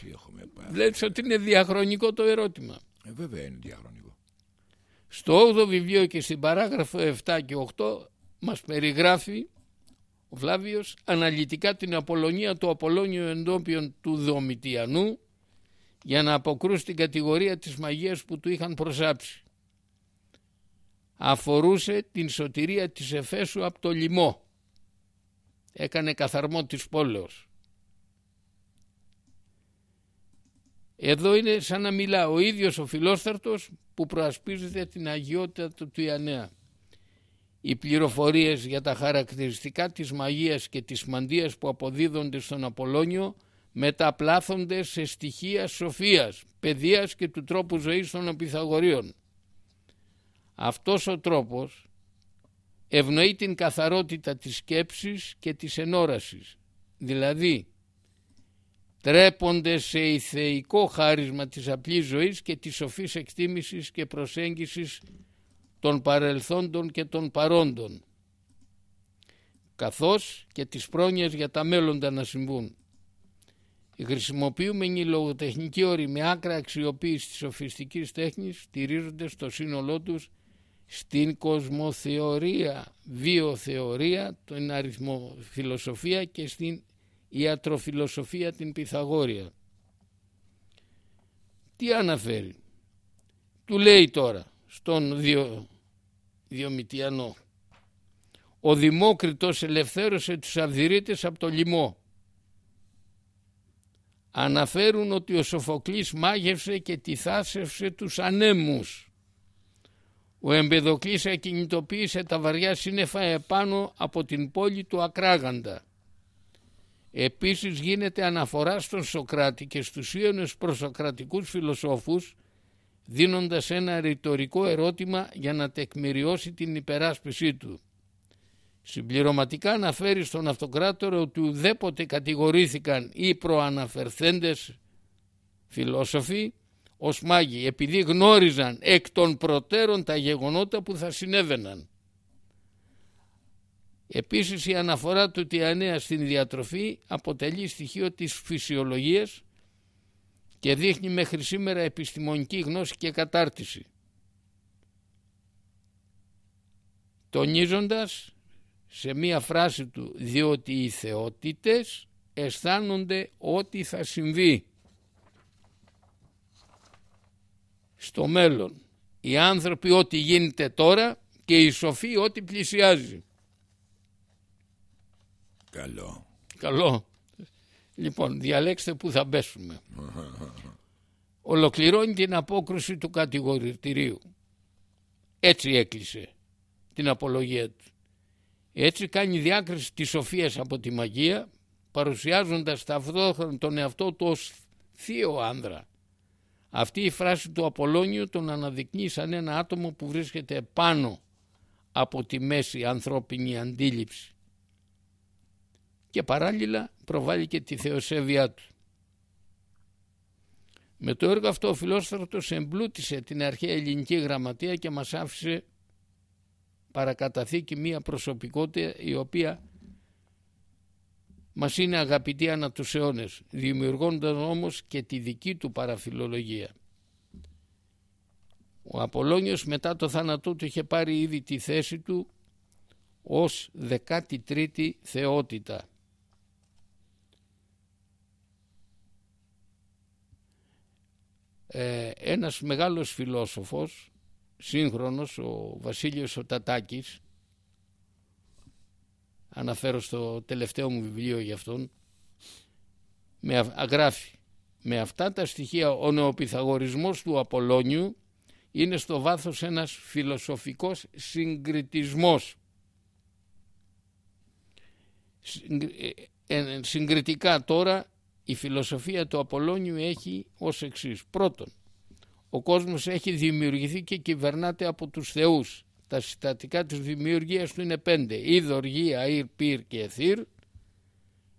Τι έχουμε πάρει. Βλέπεις ότι είναι διαχρονικό το ερώτημα. Ε, βέβαια είναι διαχρονικό. Στο 8ο βιβλίο και στην παράγραφο 7 και 8 μας περιγράφει ο Φλάβιος αναλυτικά την Απολωνία του Απολώνιου εντόπιον του Δομητιανού για να αποκρούσει την κατηγορία της μαγείας που του είχαν προσάψει. Αφορούσε την σωτηρία της Εφέσου από το λοιμό. Έκανε καθαρμό της πόλεως. Εδώ είναι σαν να μιλά ο ίδιος ο φιλόσταρτος που προασπίζεται την αγιότητα του Ιαννέα. Οι πληροφορίες για τα χαρακτηριστικά της μαγείας και της μαντίας που αποδίδονται στον Απολώνιο μεταπλάθονται σε στοιχεία σοφίας, παιδείας και του τρόπου ζωής των Απιθαγορίων. Αυτός ο τρόπος ευνοεί την καθαρότητα της σκέψης και της ενόρασης, δηλαδή τρέπονται σε ηθεϊκό χάρισμα της απλής ζωής και της σοφής εκτίμησης και προσέγγισης των παρελθόντων και των παρόντων καθώς και τις πρόνοιες για τα μέλλοντα να συμβούν. Οι χρησιμοποιούμενοι λογοτεχνικοί όροι με άκρα αξιοποίηση της σοφιστικής τέχνης στηρίζονται στο σύνολό τους στην κοσμοθεωρία, βιοθεωρία, την αριθμοφιλοσοφία και στην ιατροφιλοσοφία την Πυθαγόρια. Τι αναφέρει. Του λέει τώρα στον Διο, Διομητιανό. Ο Δημόκριτος ελευθέρωσε τους Αυδηρίτες από το λοιμό. Αναφέρουν ότι ο Σοφοκλής μάγευσε και τυθάσευσε τους ανέμους. Ο Εμπεδοκλής ακινητοποίησε τα βαριά σύννεφα επάνω από την πόλη του Ακράγαντα. Επίσης γίνεται αναφορά στον Σοκράτη και στους ίονες προσοκρατικούς φιλοσόφους δίνοντας ένα ρητορικό ερώτημα για να τεκμηριώσει την υπεράσπιση του. Συμπληρωματικά αναφέρει στον αυτοκράτορο ότι ουδέποτε κατηγορήθηκαν οι προαναφερθέντες φιλόσοφοι ως μάγοι επειδή γνώριζαν εκ των προτέρων τα γεγονότα που θα συνέβαιναν. Επίσης η αναφορά του τιανέα στην διατροφή αποτελεί στοιχείο της φυσιολογίας και δείχνει μέχρι σήμερα επιστημονική γνώση και κατάρτιση. Τονίζοντας σε μία φράση του διότι οι θεότητες αισθάνονται ότι θα συμβεί στο μέλλον. Οι άνθρωποι ό,τι γίνεται τώρα και η σοφή ό,τι πλησιάζει. Καλό. Καλό. Λοιπόν, διαλέξτε που θα μπέσουμε. Ολοκληρώνει την απόκρουση του κατηγορητηρίου. Έτσι έκλεισε την απολογία του. Έτσι κάνει διάκριση της σοφίας από τη μαγεία παρουσιάζοντας ταυτόχρονα τον εαυτό του ως θείο άνδρα. Αυτή η φράση του Απολώνιου τον αναδεικνύει σαν ένα άτομο που βρίσκεται πάνω από τη μέση ανθρώπινη αντίληψη και παράλληλα προβάλλει και τη θεοσέβειά του. Με το έργο αυτό ο Φιλόστρατος εμπλούτησε την αρχαία ελληνική γραμματεία και μας άφησε παρακαταθήκη μία προσωπικότητα η οποία μας είναι αγαπητή ανά τους αιώνες, δημιουργώντας όμως και τη δική του παραφιλολογία. Ο Απολώνιος μετά το θάνατό του είχε πάρει ήδη τη θέση του ως 13η θεότητα ε, ένας μεγάλος φιλόσοφος σύγχρονος ο Βασίλειος ο Τατάκης αναφέρω στο τελευταίο μου βιβλίο για αυτόν με αγράφει με αυτά τα στοιχεία ο νεοπιθαγορισμός του Απολώνιου είναι στο βάθος ένας φιλοσοφικός συγκριτισμός συγκριτικά τώρα η φιλοσοφία του Απολώνιου έχει ως εξής. Πρώτον, ο κόσμος έχει δημιουργηθεί και κυβερνάται από τους θεούς. Τα συστατικά της δημιουργίας του είναι πέντε. Είδωρ, γη, αήρ, πυρ και εθήρ.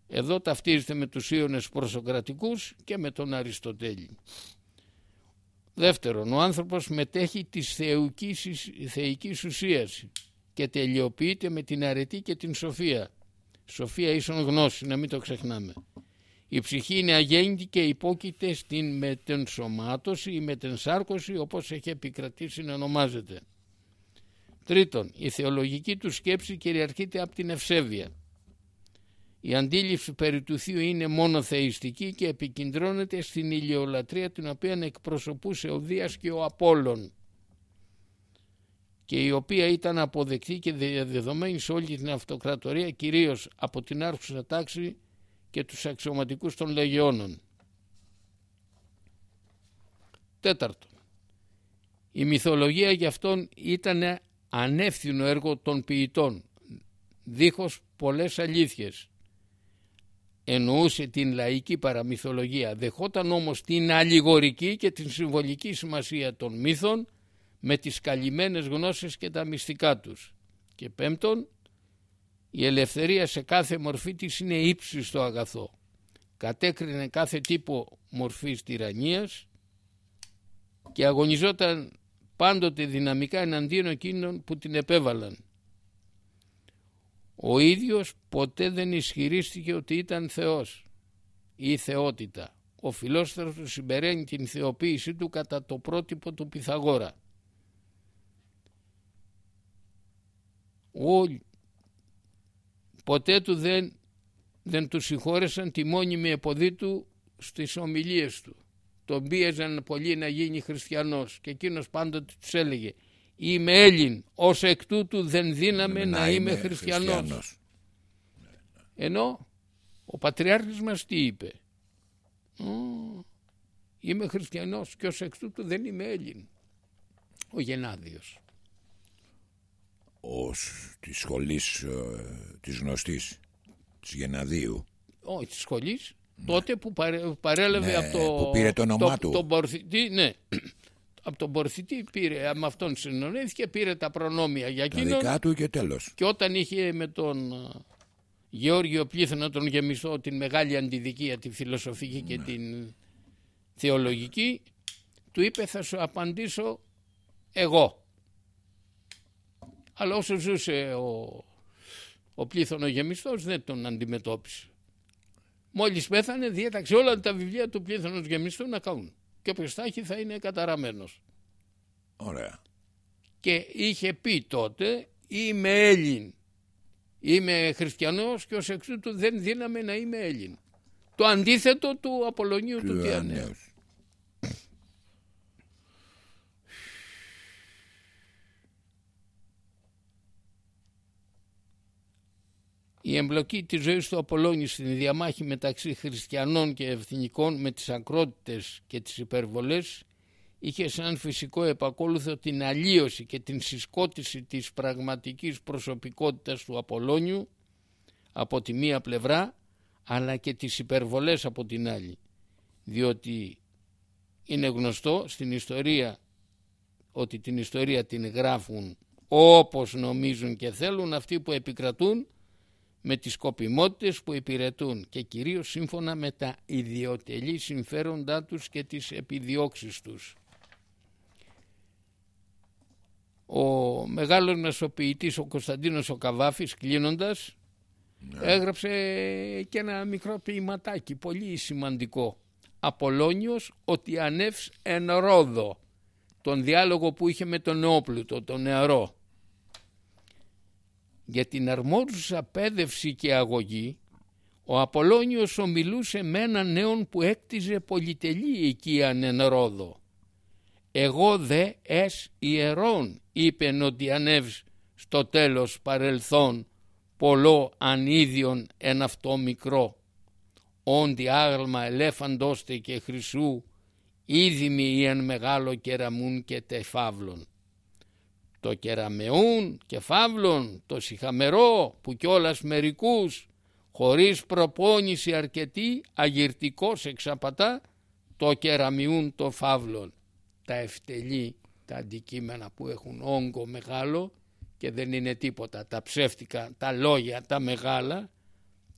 Εδώ ταυτίζεται με τους Ιώνες προσοκρατικούς και με τον Αριστοτέλη. Δεύτερον, ο άνθρωπος μετέχει της θεουκής, θεϊκής ουσίας και τελειοποιείται με την αρετή και την σοφία. Σοφία ίσον γνώση, να μην το ξεχνάμε. Η ψυχή είναι αγέννητη και υπόκειται στην μετενσωμάτωση ή μετενσάρκωση όπως έχει επικρατήσει να ονομάζεται. Τρίτον, η θεολογική του σκέψη κυριαρχείται από την ευσέβεια. Η αντίληψη περί του Θείου είναι μόνο θεϊστική και επικεντρώνεται στην ηλιολατρία την οποία εκπροσωπούσε ο Δίας και ο Απόλλων και η οποία ήταν αποδεκτή και δεδομένη σε όλη την αυτοκρατορία κυρίως από την άρχουσα τάξη και τους αξιωματικούς των λεγιώνων. Τέταρτον, η μυθολογία για αυτόν ήταν ανεύθυνο έργο των ποιητών, δίχως πολλές αλήθειες. Εννοούσε την λαϊκή παραμυθολογία, δεχόταν όμως την αλληγορική και την συμβολική σημασία των μύθων με τις καλυμμένες γνώσεις και τα μυστικά τους. Και πέμπτον, η ελευθερία σε κάθε μορφή της είναι ύψιστο αγαθό. Κατέκρινε κάθε τύπο μορφής τυραννίας και αγωνιζόταν πάντοτε δυναμικά εναντίον εκείνων που την επέβαλαν. Ο ίδιος ποτέ δεν ισχυρίστηκε ότι ήταν Θεός ή θεότητα. Ο φιλόσοφος του συμπεραίνει την θεοποίησή του κατά το πρότυπο του Πυθαγόρα. Όλοι ποτέ του δεν, δεν του συγχώρεσαν τη μόνιμη εποδή του στις ομιλίες του. Τον πίεζαν πολύ να γίνει χριστιανός και εκείνος πάντοτε τους έλεγε είμαι Έλλην, ως εκ τούτου δεν δύναμε να, είμαι χριστιανός. χριστιανός. Ενώ ο πατριάρχης μας τι είπε. είμαι χριστιανός και ως εκ τούτου δεν είμαι Έλλην. Ο Γενάδιος ως της σχολής ε, της γνωστής της Γεναδίου όχι της σχολής. Ναι. τότε που παρέλαβε ναι, από το που πήρε το όνομά του. τον Πορθητή ναι. Από τον Πορθητή πήρε με αυτόν συνονέθηκε πήρε τα προνόμια για εκείνον. τα δικά του και τέλος. Και όταν είχε με τον ε, Γεώργιο Πλήθωνα τον γεμιστό την μεγάλη αντιδικία τη φιλοσοφική και ναι. την θεολογική του είπε θα σου απαντήσω εγώ αλλά όσο ζούσε ο, ο πλήθωνο γεμιστός δεν τον αντιμετώπισε. Μόλις πέθανε διέταξε όλα τα βιβλία του πλήθωνος γεμιστού να κάνουν. Και όποιος θα έχει θα είναι καταραμένος. Ωραία. Και είχε πει τότε είμαι Έλλην. Είμαι χριστιανός και ως εξ τούτου δεν δύναμε να είμαι Έλλην. Το αντίθετο του Απολωνίου του, του Η εμπλοκή της ζωής του Απολώνη στην διαμάχη μεταξύ χριστιανών και εθνικών με τις ακρότητες και τις υπερβολές είχε σαν φυσικό επακόλουθο την αλλίωση και την συσκότηση της πραγματικής προσωπικότητας του Απολώνιου από τη μία πλευρά αλλά και τις υπερβολές από την άλλη. Διότι είναι γνωστό στην ιστορία ότι την ιστορία την γράφουν όπως νομίζουν και θέλουν αυτοί που επικρατούν με τις σκοπιμότητες που υπηρετούν και κυρίως σύμφωνα με τα ιδιωτελή συμφέροντά τους και τις επιδιώξεις τους. Ο μεγάλος μεσοποιητής ο Κωνσταντίνος ο Καβάφης κλείνοντας ναι. έγραψε και ένα μικρό ποιηματάκι πολύ σημαντικό. Απολώνιος ότι ανεύς εν ρόδο τον διάλογο που είχε με τον Νεόπλουτο, τον νεαρό για την αρμόζουσα πέδευση και αγωγή ο Απολώνιος ομιλούσε με έναν νέον που έκτιζε πολυτελή οικίαν εν ρόδο. «Εγώ δε ες ιερών» είπε ότι ανέβς στο τέλος παρελθόν πολλό ανίδιον εν αυτό μικρό. Όντι άγαλμα ελέφαντώστε και χρυσού είδημοι ή εν μεγάλο κεραμούν και τεφάβλων το κεραμεούν και φαύλων, το σιχαμερό που κιόλας μερικούς χωρίς προπόνηση αρκετή αγυρτικός εξαπατά το κεραμιούν το φαύλον. Τα ευτελή τα αντικείμενα που έχουν όγκο μεγάλο και δεν είναι τίποτα. Τα ψεύτικα τα λόγια τα μεγάλα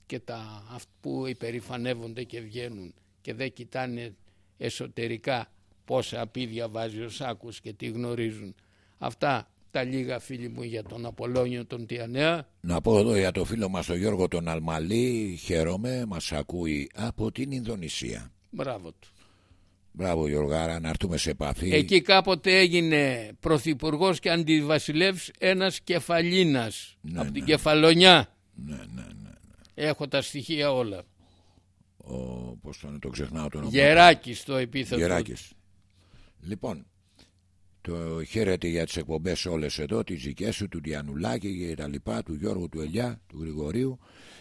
και τα που υπερηφανεύονται και βγαίνουν και δεν κοιτάνε εσωτερικά πόσα απίδια βάζει ο Σάκος και τι γνωρίζουν. Αυτά τα λίγα φίλοι μου για τον Απολώνιο τον Τιανέα. Να πω εδώ για το φίλο μας τον Γιώργο τον Αλμαλή, χαίρομαι, μας ακούει από την Ινδονησία. Μπράβο του. Μπράβο Γιώργαρα, να έρθουμε σε επαφή. Εκεί κάποτε έγινε πρωθυπουργός και αντιβασιλεύς ένας κεφαλίνας ναι, από την ναι. Κεφαλονιά. Ναι, ναι, ναι, ναι. Έχω τα στοιχεία όλα. Ο, πώς το, το ξεχνάω τον Γεράκης το επίθετο. Γεράκης. Λοιπόν, το χαίρετε για τις εκπομπές όλες εδώ, τις δικές σου, του Διανουλάκη και τα λοιπά, του Γιώργου του Ελιά, του Γρηγορίου.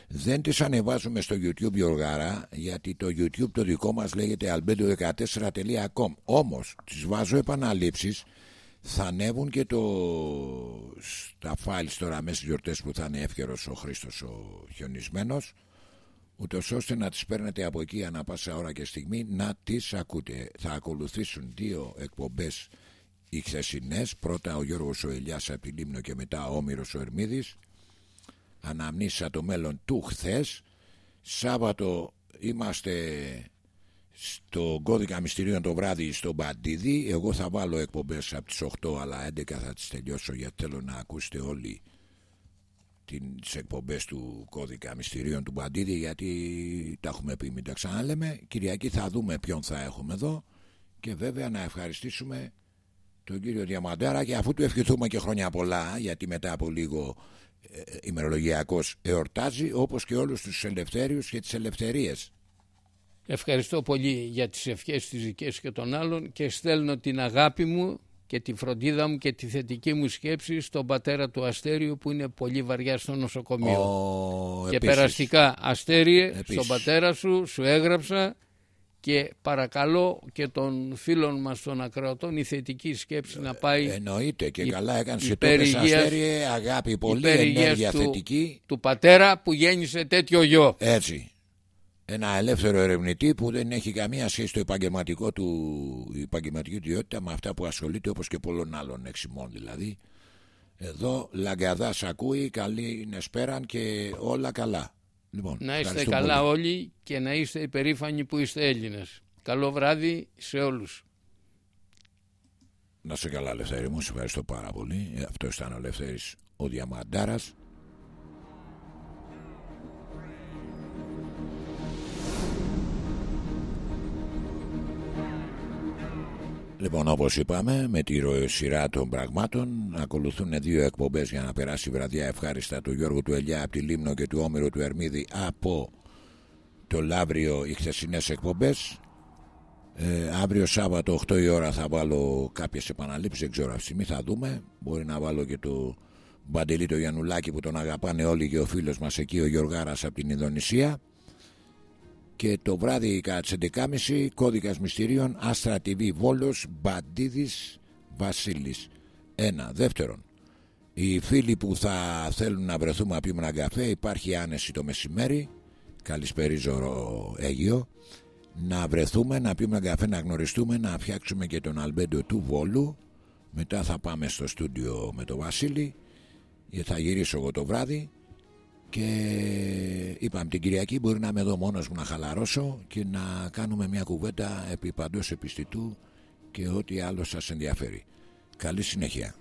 Δεν τις ανεβάζουμε στο YouTube Γιωργάρα, γιατί το YouTube το δικό μας λέγεται albedo14.com. Όμως, τις βάζω επαναλήψεις, θα ανέβουν και το... στα files τώρα μέσα στις γιορτές που θα είναι εύκαιρος ο Χρήστος ο χιονισμένος, ούτως ώστε να τις παίρνετε από εκεί ανά πάσα ώρα και στιγμή να τις ακούτε. Θα ακολουθήσουν δύο εκπομπές οι χθεσινές πρώτα ο Γιώργος ο Ελιάς από τη Λίμνο και μετά ο Όμηρος ο Ερμίδης αναμνήσα το μέλλον του χθες. Σάββατο είμαστε στο κώδικα μυστηρίων το βράδυ στο Μπαντίδι. Εγώ θα βάλω εκπομπές από τις 8 αλλά 11 θα τις τελειώσω γιατί θέλω να ακούσετε όλοι τις εκπομπές του κώδικα μυστηρίων του Μπαντίδη γιατί τα έχουμε πει μην τα ξαναλέμε. Κυριακή θα δούμε ποιον θα έχουμε εδώ. Και βέβαια να ευχαριστήσουμε τον κύριο Διαμαντάρα και αφού του ευχηθούμε και χρόνια πολλά γιατί μετά από λίγο ε, ημερολογιακός εορτάζει όπως και όλους τους ελευθέριους και τις ελευθερίες. Ευχαριστώ πολύ για τις ευχές της δικές και των άλλων και στέλνω την αγάπη μου και τη φροντίδα μου και τη θετική μου σκέψη στον πατέρα του Αστέριου που είναι πολύ βαριά στο νοσοκομείο. και περαστικά Αστέριε, στον πατέρα σου, σου έγραψα και παρακαλώ και των φίλων μας των ακροατών η θετική σκέψη να πάει εννοείται και καλά έκανε σε τότε αστέρια αγάπη πολύ ενέργεια του, θετική. του πατέρα που γέννησε τέτοιο γιο. Έτσι. Ένα ελεύθερο ερευνητή που δεν έχει καμία σχέση στο επαγγελματικό του η επαγγελματική του ιδιότητα με αυτά που ασχολείται όπως και πολλών άλλων εξημών δηλαδή. Εδώ Λαγκαδάς ακούει καλή είναι σπέραν και όλα καλά Λοιπόν, να είστε καλά όλοι και να είστε υπερήφανοι που είστε Έλληνες. Καλό βράδυ σε όλους. Να σε καλά Λευτέρη μου, σε ευχαριστώ πάρα πολύ. Ε, αυτό ήταν ο Λευτέρης ο Διαμαντάρας. Λοιπόν, όπως είπαμε, με τη σειρά των πραγμάτων ακολουθούν δύο εκπομπές για να περάσει η βραδιά ευχάριστα του Γιώργου του Ελιά από τη Λίμνο και του Όμηρου του Ερμίδη από το Λαύριο οι χθεσινές εκπομπές. Ε, αύριο Σάββατο 8 η ώρα θα βάλω κάποιες επαναλήψεις. Δεν ξέρω αυτή τη θα δούμε. Μπορεί να βάλω και το Μπαντελή το Γιαννουλάκη που τον αγαπάνε όλοι και ο φίλος μας εκεί, ο Γιωργάρας από την Ινδονησία και το βράδυ κατά τις 11.30 κώδικας μυστηρίων Άστρα TV Βόλος Μπαντίδης Βασίλης. Ένα. Δεύτερον οι φίλοι που θα θέλουν να βρεθούμε να πιούμε ένα καφέ υπάρχει άνεση το μεσημέρι. Καλησπερίζω Αίγιο να βρεθούμε να πιούμε ένα καφέ να γνωριστούμε να φτιάξουμε και τον Αλμπέντο του Βόλου. Μετά θα πάμε στο στούντιο με τον Βασίλη. Θα γυρίσω εγώ το βράδυ και είπαμε την Κυριακή μπορεί να είμαι εδώ μόνος μου να χαλαρώσω και να κάνουμε μια κουβέντα επί παντός επιστητού και ό,τι άλλο σας ενδιαφέρει. Καλή συνέχεια.